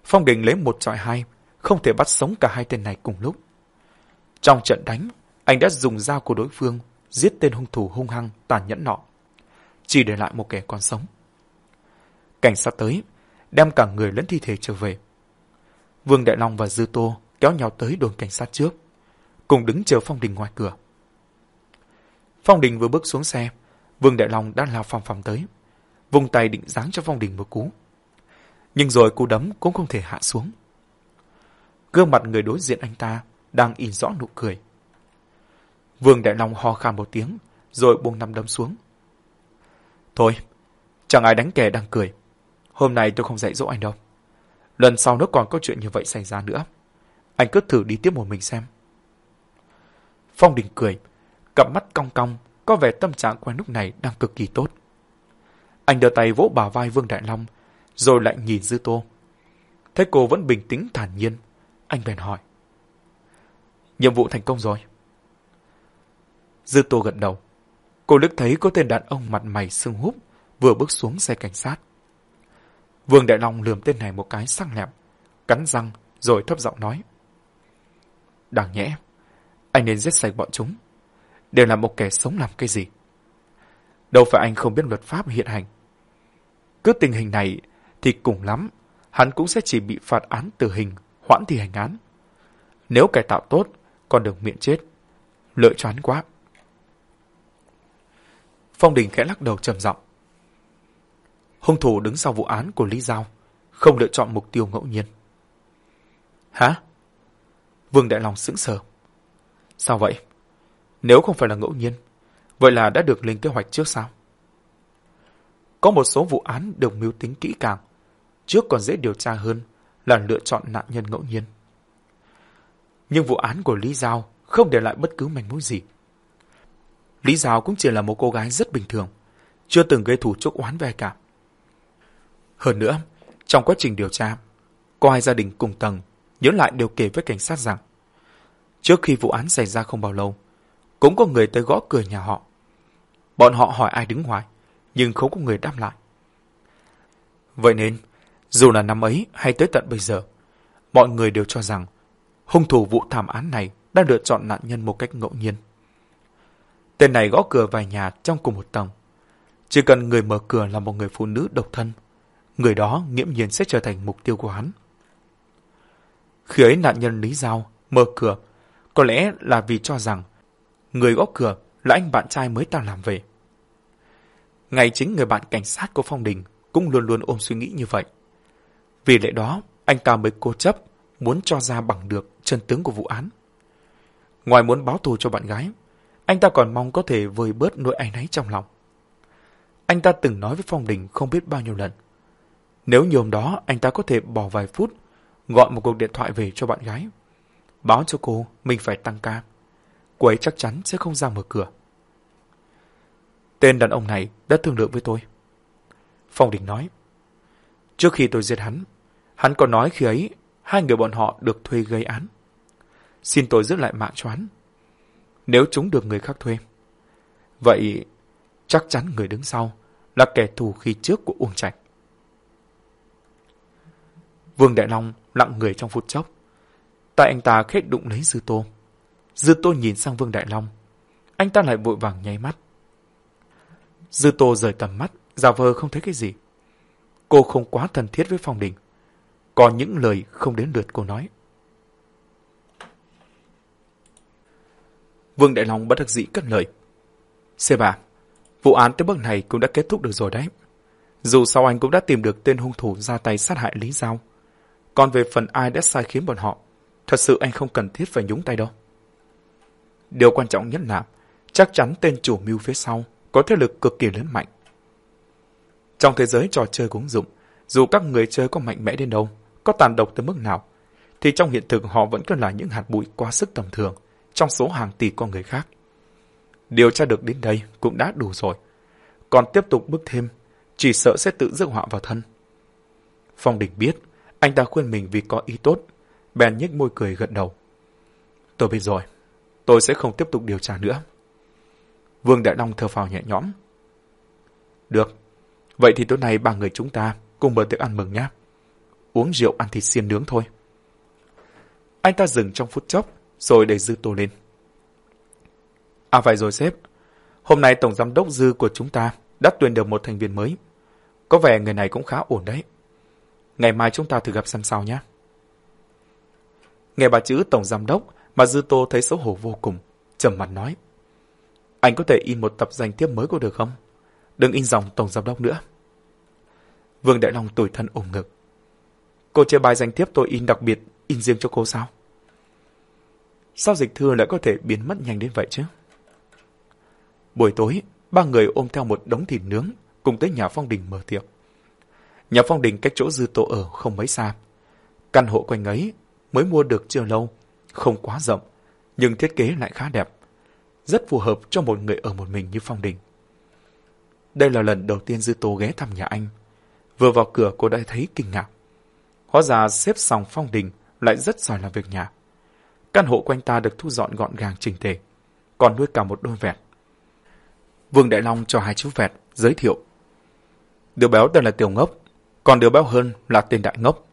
Phong Đình lấy một trọi hai, không thể bắt sống cả hai tên này cùng lúc. Trong trận đánh, anh đã dùng dao của đối phương giết tên hung thủ hung hăng, tàn nhẫn nọ. Chỉ để lại một kẻ còn sống. Cảnh sát tới, đem cả người lẫn thi thể trở về. Vương Đại Long và Dư Tô kéo nhau tới đồn cảnh sát trước, cùng đứng chờ Phong Đình ngoài cửa. Phong Đình vừa bước xuống xe, Vương Đại Long đã lao phòng phòng tới, vùng tay định giáng cho Phong Đình một cú. Nhưng rồi cú đấm cũng không thể hạ xuống. Gương mặt người đối diện anh ta đang in rõ nụ cười. Vương Đại Long ho khan một tiếng, rồi buông nắm đấm xuống. Thôi, chẳng ai đánh kẻ đang cười. Hôm nay tôi không dạy dỗ anh đâu. Lần sau nếu còn có chuyện như vậy xảy ra nữa, anh cứ thử đi tiếp một mình xem. Phong Đình cười, cặp mắt cong cong, có vẻ tâm trạng của lúc này đang cực kỳ tốt. Anh đưa tay vỗ bà vai Vương Đại Long, rồi lại nhìn Dư Tô. Thấy cô vẫn bình tĩnh thản nhiên, anh bèn hỏi. Nhiệm vụ thành công rồi. Dư Tô gật đầu. Cô lức thấy có tên đàn ông mặt mày sưng húp vừa bước xuống xe cảnh sát. Vương Đại Long lườm tên này một cái sắc lẹm, cắn răng rồi thấp giọng nói. Đáng nhẽ, anh nên giết sạch bọn chúng. Đều là một kẻ sống làm cái gì. Đâu phải anh không biết luật pháp hiện hành. Cứ tình hình này thì cùng lắm, hắn cũng sẽ chỉ bị phạt án tử hình, hoãn thi hành án. Nếu cải tạo tốt, còn được miễn chết. Lợi choán quá. Phong Đình khẽ lắc đầu trầm giọng. Hung thủ đứng sau vụ án của Lý Giao, không lựa chọn mục tiêu ngẫu nhiên. Hả? Vương Đại Long sững sờ. Sao vậy? Nếu không phải là ngẫu nhiên, vậy là đã được lên kế hoạch trước sao? Có một số vụ án được mưu tính kỹ càng, trước còn dễ điều tra hơn là lựa chọn nạn nhân ngẫu nhiên. Nhưng vụ án của Lý Giao không để lại bất cứ manh mối gì. Lý Giao cũng chỉ là một cô gái rất bình thường, chưa từng gây thủ chuốc oán về cả. Hơn nữa, trong quá trình điều tra, có hai gia đình cùng tầng nhớ lại đều kể với cảnh sát rằng trước khi vụ án xảy ra không bao lâu, cũng có người tới gõ cửa nhà họ. Bọn họ hỏi ai đứng ngoài, nhưng không có người đáp lại. Vậy nên, dù là năm ấy hay tới tận bây giờ, mọi người đều cho rằng hung thủ vụ thảm án này đã lựa chọn nạn nhân một cách ngẫu nhiên. Tên này gõ cửa vài nhà trong cùng một tầng. Chỉ cần người mở cửa là một người phụ nữ độc thân, người đó nghiễm nhiên sẽ trở thành mục tiêu của hắn. Khi ấy nạn nhân Lý Giao mở cửa, có lẽ là vì cho rằng người gõ cửa là anh bạn trai mới ta làm về. Ngay chính người bạn cảnh sát của Phong Đình cũng luôn luôn ôm suy nghĩ như vậy. Vì lẽ đó, anh ta mới cố chấp muốn cho ra bằng được chân tướng của vụ án. Ngoài muốn báo thù cho bạn gái, anh ta còn mong có thể vơi bớt nỗi áy náy trong lòng. Anh ta từng nói với Phong Đình không biết bao nhiêu lần. Nếu như hôm đó anh ta có thể bỏ vài phút, gọi một cuộc điện thoại về cho bạn gái. Báo cho cô mình phải tăng ca. Cô ấy chắc chắn sẽ không ra mở cửa. Tên đàn ông này đã thương lượng với tôi. Phong Đình nói. Trước khi tôi giết hắn, hắn còn nói khi ấy hai người bọn họ được thuê gây án. Xin tôi giữ lại mạng cho hắn. Nếu chúng được người khác thuê. Vậy chắc chắn người đứng sau là kẻ thù khi trước của Uông Trạch. Vương Đại Long lặng người trong phút chốc. Tại anh ta khét đụng lấy Dư Tô. Dư Tô nhìn sang Vương Đại Long. Anh ta lại vội vàng nháy mắt. Dư Tô rời tầm mắt, giả vờ không thấy cái gì. Cô không quá thân thiết với Phong Đình. Có những lời không đến lượt cô nói. Vương Đại Long bất đắc dĩ cất lời. Xe bà, vụ án tới bước này cũng đã kết thúc được rồi đấy. Dù sau anh cũng đã tìm được tên hung thủ ra tay sát hại Lý Giao. Còn về phần ai đã sai khiến bọn họ, thật sự anh không cần thiết phải nhúng tay đâu. Điều quan trọng nhất là chắc chắn tên chủ mưu phía sau có thế lực cực kỳ lớn mạnh. Trong thế giới trò chơi cúng dụng, dù các người chơi có mạnh mẽ đến đâu, có tàn độc tới mức nào, thì trong hiện thực họ vẫn còn là những hạt bụi quá sức tầm thường trong số hàng tỷ con người khác. Điều tra được đến đây cũng đã đủ rồi. Còn tiếp tục bước thêm, chỉ sợ sẽ tự rước họa vào thân. Phong Đình biết, anh ta khuyên mình vì có ý tốt, bèn nhếch môi cười gật đầu. Tôi biết rồi, tôi sẽ không tiếp tục điều tra nữa. Vương Đại Long thở phào nhẹ nhõm. Được, vậy thì tối nay ba người chúng ta cùng bữa tiệc ăn mừng nhé. Uống rượu ăn thịt xiên nướng thôi. Anh ta dừng trong phút chốc, rồi đẩy Dư Tô lên. À phải rồi sếp, hôm nay Tổng Giám đốc Dư của chúng ta đã tuyển được một thành viên mới. Có vẻ người này cũng khá ổn đấy. Ngày mai chúng ta thử gặp xem sao nhé. Nghe bà chữ Tổng Giám đốc mà Dư Tô thấy xấu hổ vô cùng, trầm mặt nói. Anh có thể in một tập danh thiếp mới có được không? Đừng in dòng Tổng Giám đốc nữa. Vương Đại Long tủi thân ôm ngực. Cô chia bài danh thiếp tôi in đặc biệt, in riêng cho cô sao? Sao dịch thư lại có thể biến mất nhanh đến vậy chứ? Buổi tối, ba người ôm theo một đống thịt nướng cùng tới nhà Phong Đình mở tiệc. Nhà Phong Đình cách chỗ Dư Tô ở không mấy xa. Căn hộ quanh ấy mới mua được chưa lâu, không quá rộng, nhưng thiết kế lại khá đẹp rất phù hợp cho một người ở một mình như Phong Đình. Đây là lần đầu tiên Dư Tô ghé thăm nhà anh. Vừa vào cửa cô đã thấy kinh ngạc. Hóa ra xếp xong Phong Đình lại rất giỏi làm việc nhà. Căn hộ quanh ta được thu dọn gọn gàng chỉnh tề, còn nuôi cả một đôi vẹt. Vương Đại Long cho hai chú vẹt giới thiệu. Đứa béo tên là Tiểu Ngốc, còn đứa béo hơn là tên Đại Ngốc.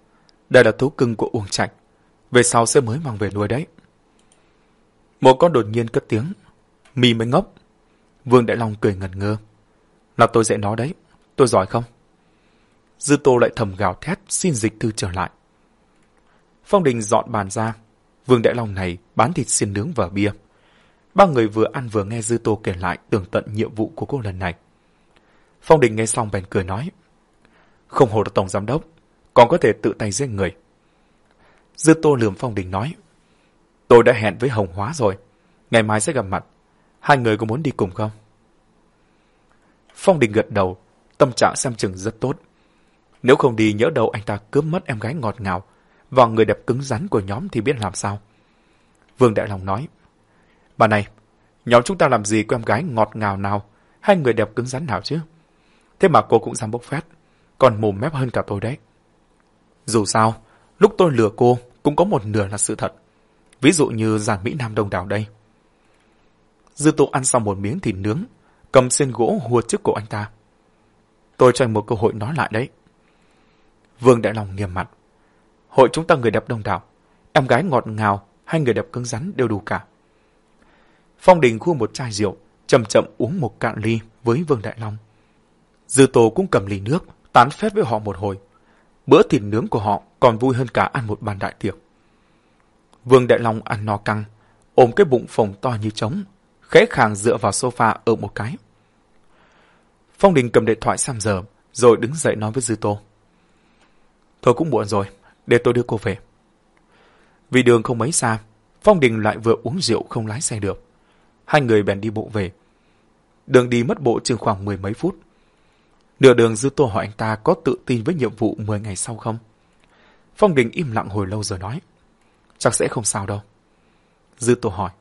Đây là thú cưng của Uông Trạch. Về sau sẽ mới mang về nuôi đấy. Một con đột nhiên cất tiếng. Mi mới ngốc. Vương Đại Long cười ngẩn ngơ. Là tôi dạy nó đấy. Tôi giỏi không? Dư Tô lại thầm gào thét xin dịch thư trở lại. Phong Đình dọn bàn ra. Vương Đại Long này bán thịt xiên nướng và bia. Ba người vừa ăn vừa nghe Dư Tô kể lại tường tận nhiệm vụ của cô lần này. Phong Đình nghe xong bèn cười nói. Không hồ là tổng giám đốc, còn có thể tự tay giết người. Dư Tô lườm Phong Đình nói. Tôi đã hẹn với Hồng Hóa rồi. Ngày mai sẽ gặp mặt. Hai người có muốn đi cùng không? Phong Đình gật đầu, tâm trạng xem chừng rất tốt. Nếu không đi nhỡ đâu anh ta cướp mất em gái ngọt ngào và người đẹp cứng rắn của nhóm thì biết làm sao. Vương Đại Long nói. Bà này, nhóm chúng ta làm gì có em gái ngọt ngào nào hay người đẹp cứng rắn nào chứ? Thế mà cô cũng dám bốc phét, còn mồm mép hơn cả tôi đấy. Dù sao, lúc tôi lừa cô cũng có một nửa là sự thật. Ví dụ như giàn Mỹ Nam Đông Đảo đây. Dư Tô ăn xong một miếng thịt nướng, cầm xiên gỗ hùa trước cổ anh ta. Tôi cho anh một cơ hội nói lại đấy. Vương Đại Long nghiêm mặt. Hội chúng ta người đẹp đông đảo, em gái ngọt ngào hay người đẹp cứng rắn đều đủ cả. Phong Đình khu một chai rượu, chậm chậm uống một cạn ly với Vương Đại Long. Dư Tô cũng cầm ly nước, tán phét với họ một hồi. Bữa thịt nướng của họ còn vui hơn cả ăn một bàn đại tiệc. Vương Đại Long ăn no căng, ôm cái bụng phồng to như trống, khẽ khàng dựa vào sofa ở một cái. Phong Đình cầm điện thoại xem giờ, rồi đứng dậy nói với Dư Tô. Thôi cũng muộn rồi, để tôi đưa cô về. Vì đường không mấy xa, Phong Đình lại vừa uống rượu không lái xe được. Hai người bèn đi bộ về. Đường đi mất bộ chừng khoảng mười mấy phút. Nửa đường Dư Tô hỏi anh ta có tự tin với nhiệm vụ 10 ngày sau không? Phong Đình im lặng hồi lâu rồi nói. Chắc sẽ không sao đâu. Dư Tô hỏi.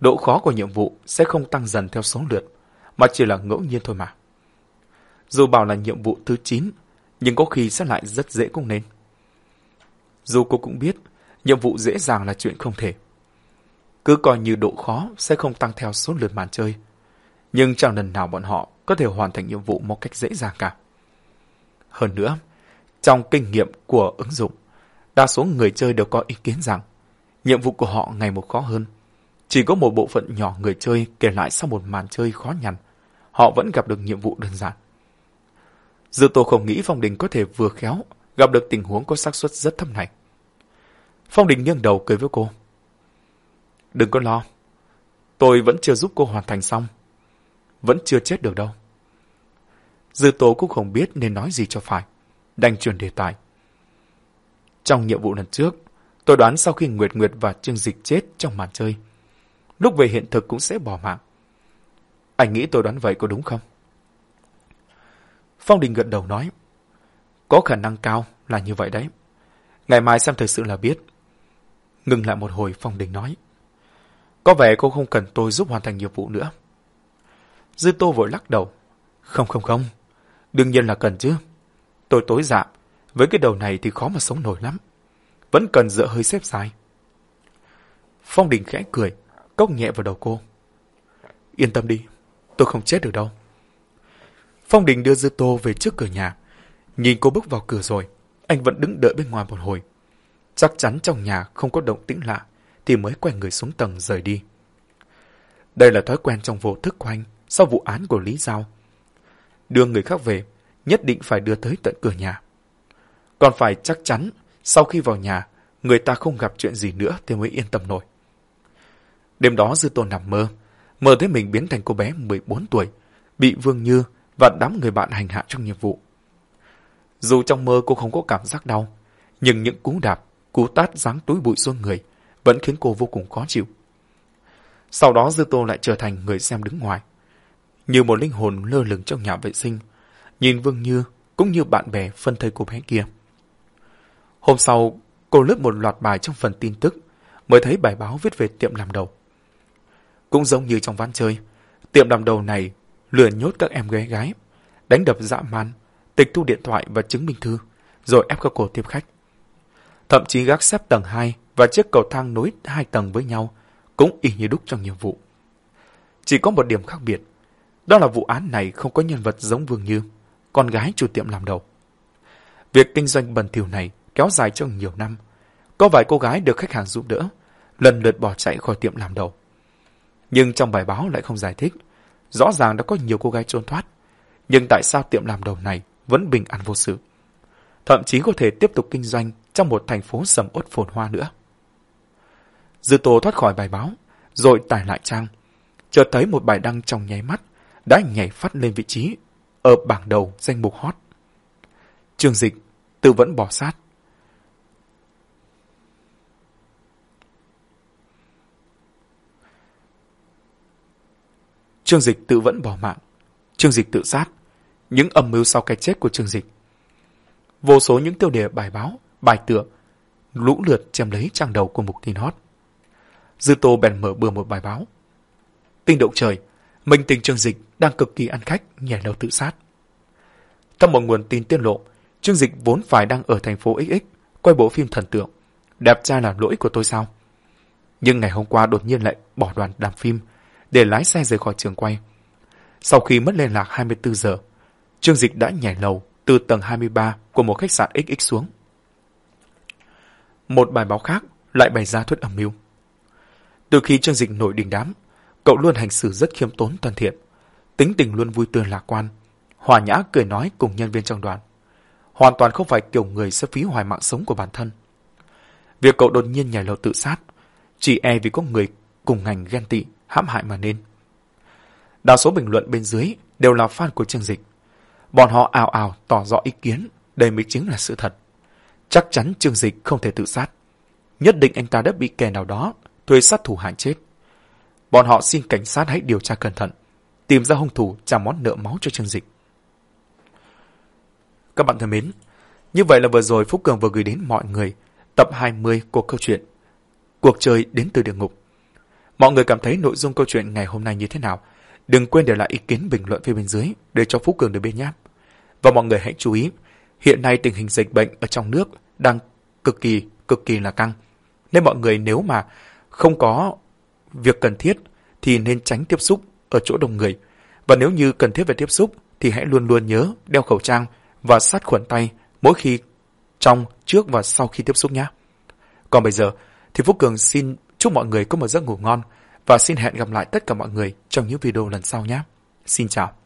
Độ khó của nhiệm vụ sẽ không tăng dần theo số lượt, mà chỉ là ngẫu nhiên thôi mà. Dù bảo là nhiệm vụ thứ 9, nhưng có khi sẽ lại rất dễ cũng nên. Dù cô cũng biết, nhiệm vụ dễ dàng là chuyện không thể. Cứ coi như độ khó sẽ không tăng theo số lượt màn chơi. Nhưng chẳng lần nào bọn họ có thể hoàn thành nhiệm vụ một cách dễ dàng cả. Hơn nữa, trong kinh nghiệm của ứng dụng, đa số người chơi đều có ý kiến rằng nhiệm vụ của họ ngày một khó hơn. Chỉ có một bộ phận nhỏ người chơi kể lại sau một màn chơi khó nhằn, họ vẫn gặp được nhiệm vụ đơn giản. Dư Tô không nghĩ Phong Đình có thể vừa khéo gặp được tình huống có xác suất rất thấp này. Phong Đình nghiêng đầu cười với cô. Đừng có lo, tôi vẫn chưa giúp cô hoàn thành xong. Vẫn chưa chết được đâu. Dư Tố cũng không biết nên nói gì cho phải, đành chuyển đề tài. Trong nhiệm vụ lần trước, tôi đoán sau khi Nguyệt Nguyệt và Trương Dịch chết trong màn chơi, lúc về hiện thực cũng sẽ bỏ mạng. Anh nghĩ tôi đoán vậy có đúng không? Phong Đình gật đầu nói, có khả năng cao là như vậy đấy. Ngày mai xem thực sự là biết. Ngừng lại một hồi Phong Đình nói, có vẻ cô không cần tôi giúp hoàn thành nhiệm vụ nữa. Dư Tô vội lắc đầu, không không không, đương nhiên là cần chứ. Tôi tối dạ, với cái đầu này thì khó mà sống nổi lắm. Vẫn cần dựa hơi xếp dài. Phong Đình khẽ cười, cốc nhẹ vào đầu cô. Yên tâm đi, tôi không chết được đâu. Phong Đình đưa Dư Tô về trước cửa nhà. Nhìn cô bước vào cửa rồi, anh vẫn đứng đợi bên ngoài một hồi. Chắc chắn trong nhà không có động tĩnh lạ, thì mới quay người xuống tầng rời đi. Đây là thói quen trong vô thức của anh sau vụ án của Lý Giao. Đưa người khác về, nhất định phải đưa tới tận cửa nhà. Còn phải chắc chắn, sau khi vào nhà, người ta không gặp chuyện gì nữa thì mới yên tâm nổi. Đêm đó Dư Tô nằm mơ, mơ thấy mình biến thành cô bé 14 tuổi, bị Vương Như và đám người bạn hành hạ trong nhiệm vụ. Dù trong mơ cô không có cảm giác đau, nhưng những cú đạp, cú tát giáng túi bụi xuống người vẫn khiến cô vô cùng khó chịu. Sau đó Dư Tô lại trở thành người xem đứng ngoài. Như một linh hồn lơ lửng trong nhà vệ sinh, nhìn Vương Như cũng như bạn bè phân thây cô bé kia. Hôm sau, cô lướt một loạt bài trong phần tin tức, mới thấy bài báo viết về tiệm làm đầu. Cũng giống như trong ván chơi, tiệm làm đầu này lừa nhốt các em gái gái, đánh đập dã man, tịch thu điện thoại và chứng minh thư, rồi ép các cô tiếp khách. Thậm chí gác xếp tầng 2 và chiếc cầu thang nối hai tầng với nhau cũng y như đúc trong nhiệm vụ. Chỉ có một điểm khác biệt, đó là vụ án này không có nhân vật giống Vương Như, con gái chủ tiệm làm đầu. Việc kinh doanh bẩn thỉu này kéo dài trong nhiều năm. Có vài cô gái được khách hàng giúp đỡ, lần lượt bỏ chạy khỏi tiệm làm đầu. Nhưng trong bài báo lại không giải thích. Rõ ràng đã có nhiều cô gái trốn thoát. Nhưng tại sao tiệm làm đầu này vẫn bình an vô sự? Thậm chí có thể tiếp tục kinh doanh trong một thành phố sầm uất phồn hoa nữa. Dư Tô thoát khỏi bài báo, rồi tải lại trang. Chợt thấy một bài đăng trong nháy mắt đã nhảy phát lên vị trí ở bảng đầu danh mục hot. Trường dịch tự vẫn bỏ sát. Trương Dịch tự vẫn bỏ mạng. Trương Dịch tự sát. Những âm mưu sau cái chết của Trương Dịch. Vô số những tiêu đề bài báo, bài tựa, lũ lượt chém lấy trang đầu của mục tin hot. Dư Tô bèn mở bừa một bài báo. Tinh động trời, Minh tình Trương Dịch đang cực kỳ ăn khách, nhảy lầu tự sát. Trong một nguồn tin tiết lộ, Trương Dịch vốn phải đang ở thành phố XX, quay bộ phim thần tượng. Đẹp trai là lỗi của tôi sao? Nhưng ngày hôm qua đột nhiên lại bỏ đoàn làm phim, để lái xe rời khỏi trường quay. Sau khi mất liên lạc 24 giờ, Trương Dịch đã nhảy lầu từ tầng 23 của một khách sạn XX xuống. Một bài báo khác lại bày ra thuyết âm mưu. Từ khi Trương Dịch nổi đình đám, cậu luôn hành xử rất khiêm tốn toàn thiện, tính tình luôn vui tươi lạc quan, hòa nhã cười nói cùng nhân viên trong đoàn. Hoàn toàn không phải kiểu người sẽ phí hoài mạng sống của bản thân. Việc cậu đột nhiên nhảy lầu tự sát, chỉ e vì có người cùng ngành ghen tị, hãm hại mà nên. Đa số bình luận bên dưới đều là fan của chương Dịch. Bọn họ ào ào tỏ rõ ý kiến, đây mới chính là sự thật. Chắc chắn chương Dịch không thể tự sát. Nhất định anh ta đã bị kẻ nào đó thuê sát thủ hại chết. Bọn họ xin cảnh sát hãy điều tra cẩn thận, tìm ra hung thủ trả món nợ máu cho chương Dịch. Các bạn thân mến, như vậy là vừa rồi Phúc Cường vừa gửi đến mọi người tập 20 của câu chuyện Cuộc chơi đến từ địa ngục. Mọi người cảm thấy nội dung câu chuyện ngày hôm nay như thế nào? Đừng quên để lại ý kiến bình luận phía bên dưới để cho Phúc Cường được biết nhé. Và mọi người hãy chú ý, hiện nay tình hình dịch bệnh ở trong nước đang cực kỳ, cực kỳ là căng. Nên mọi người nếu mà không có việc cần thiết thì nên tránh tiếp xúc ở chỗ đông người. Và nếu như cần thiết về tiếp xúc thì hãy luôn luôn nhớ đeo khẩu trang và sát khuẩn tay mỗi khi trong, trước và sau khi tiếp xúc nhé. Còn bây giờ thì Phúc Cường xin chúc mọi người có một giấc ngủ ngon và xin hẹn gặp lại tất cả mọi người trong những video lần sau nhé. Xin chào.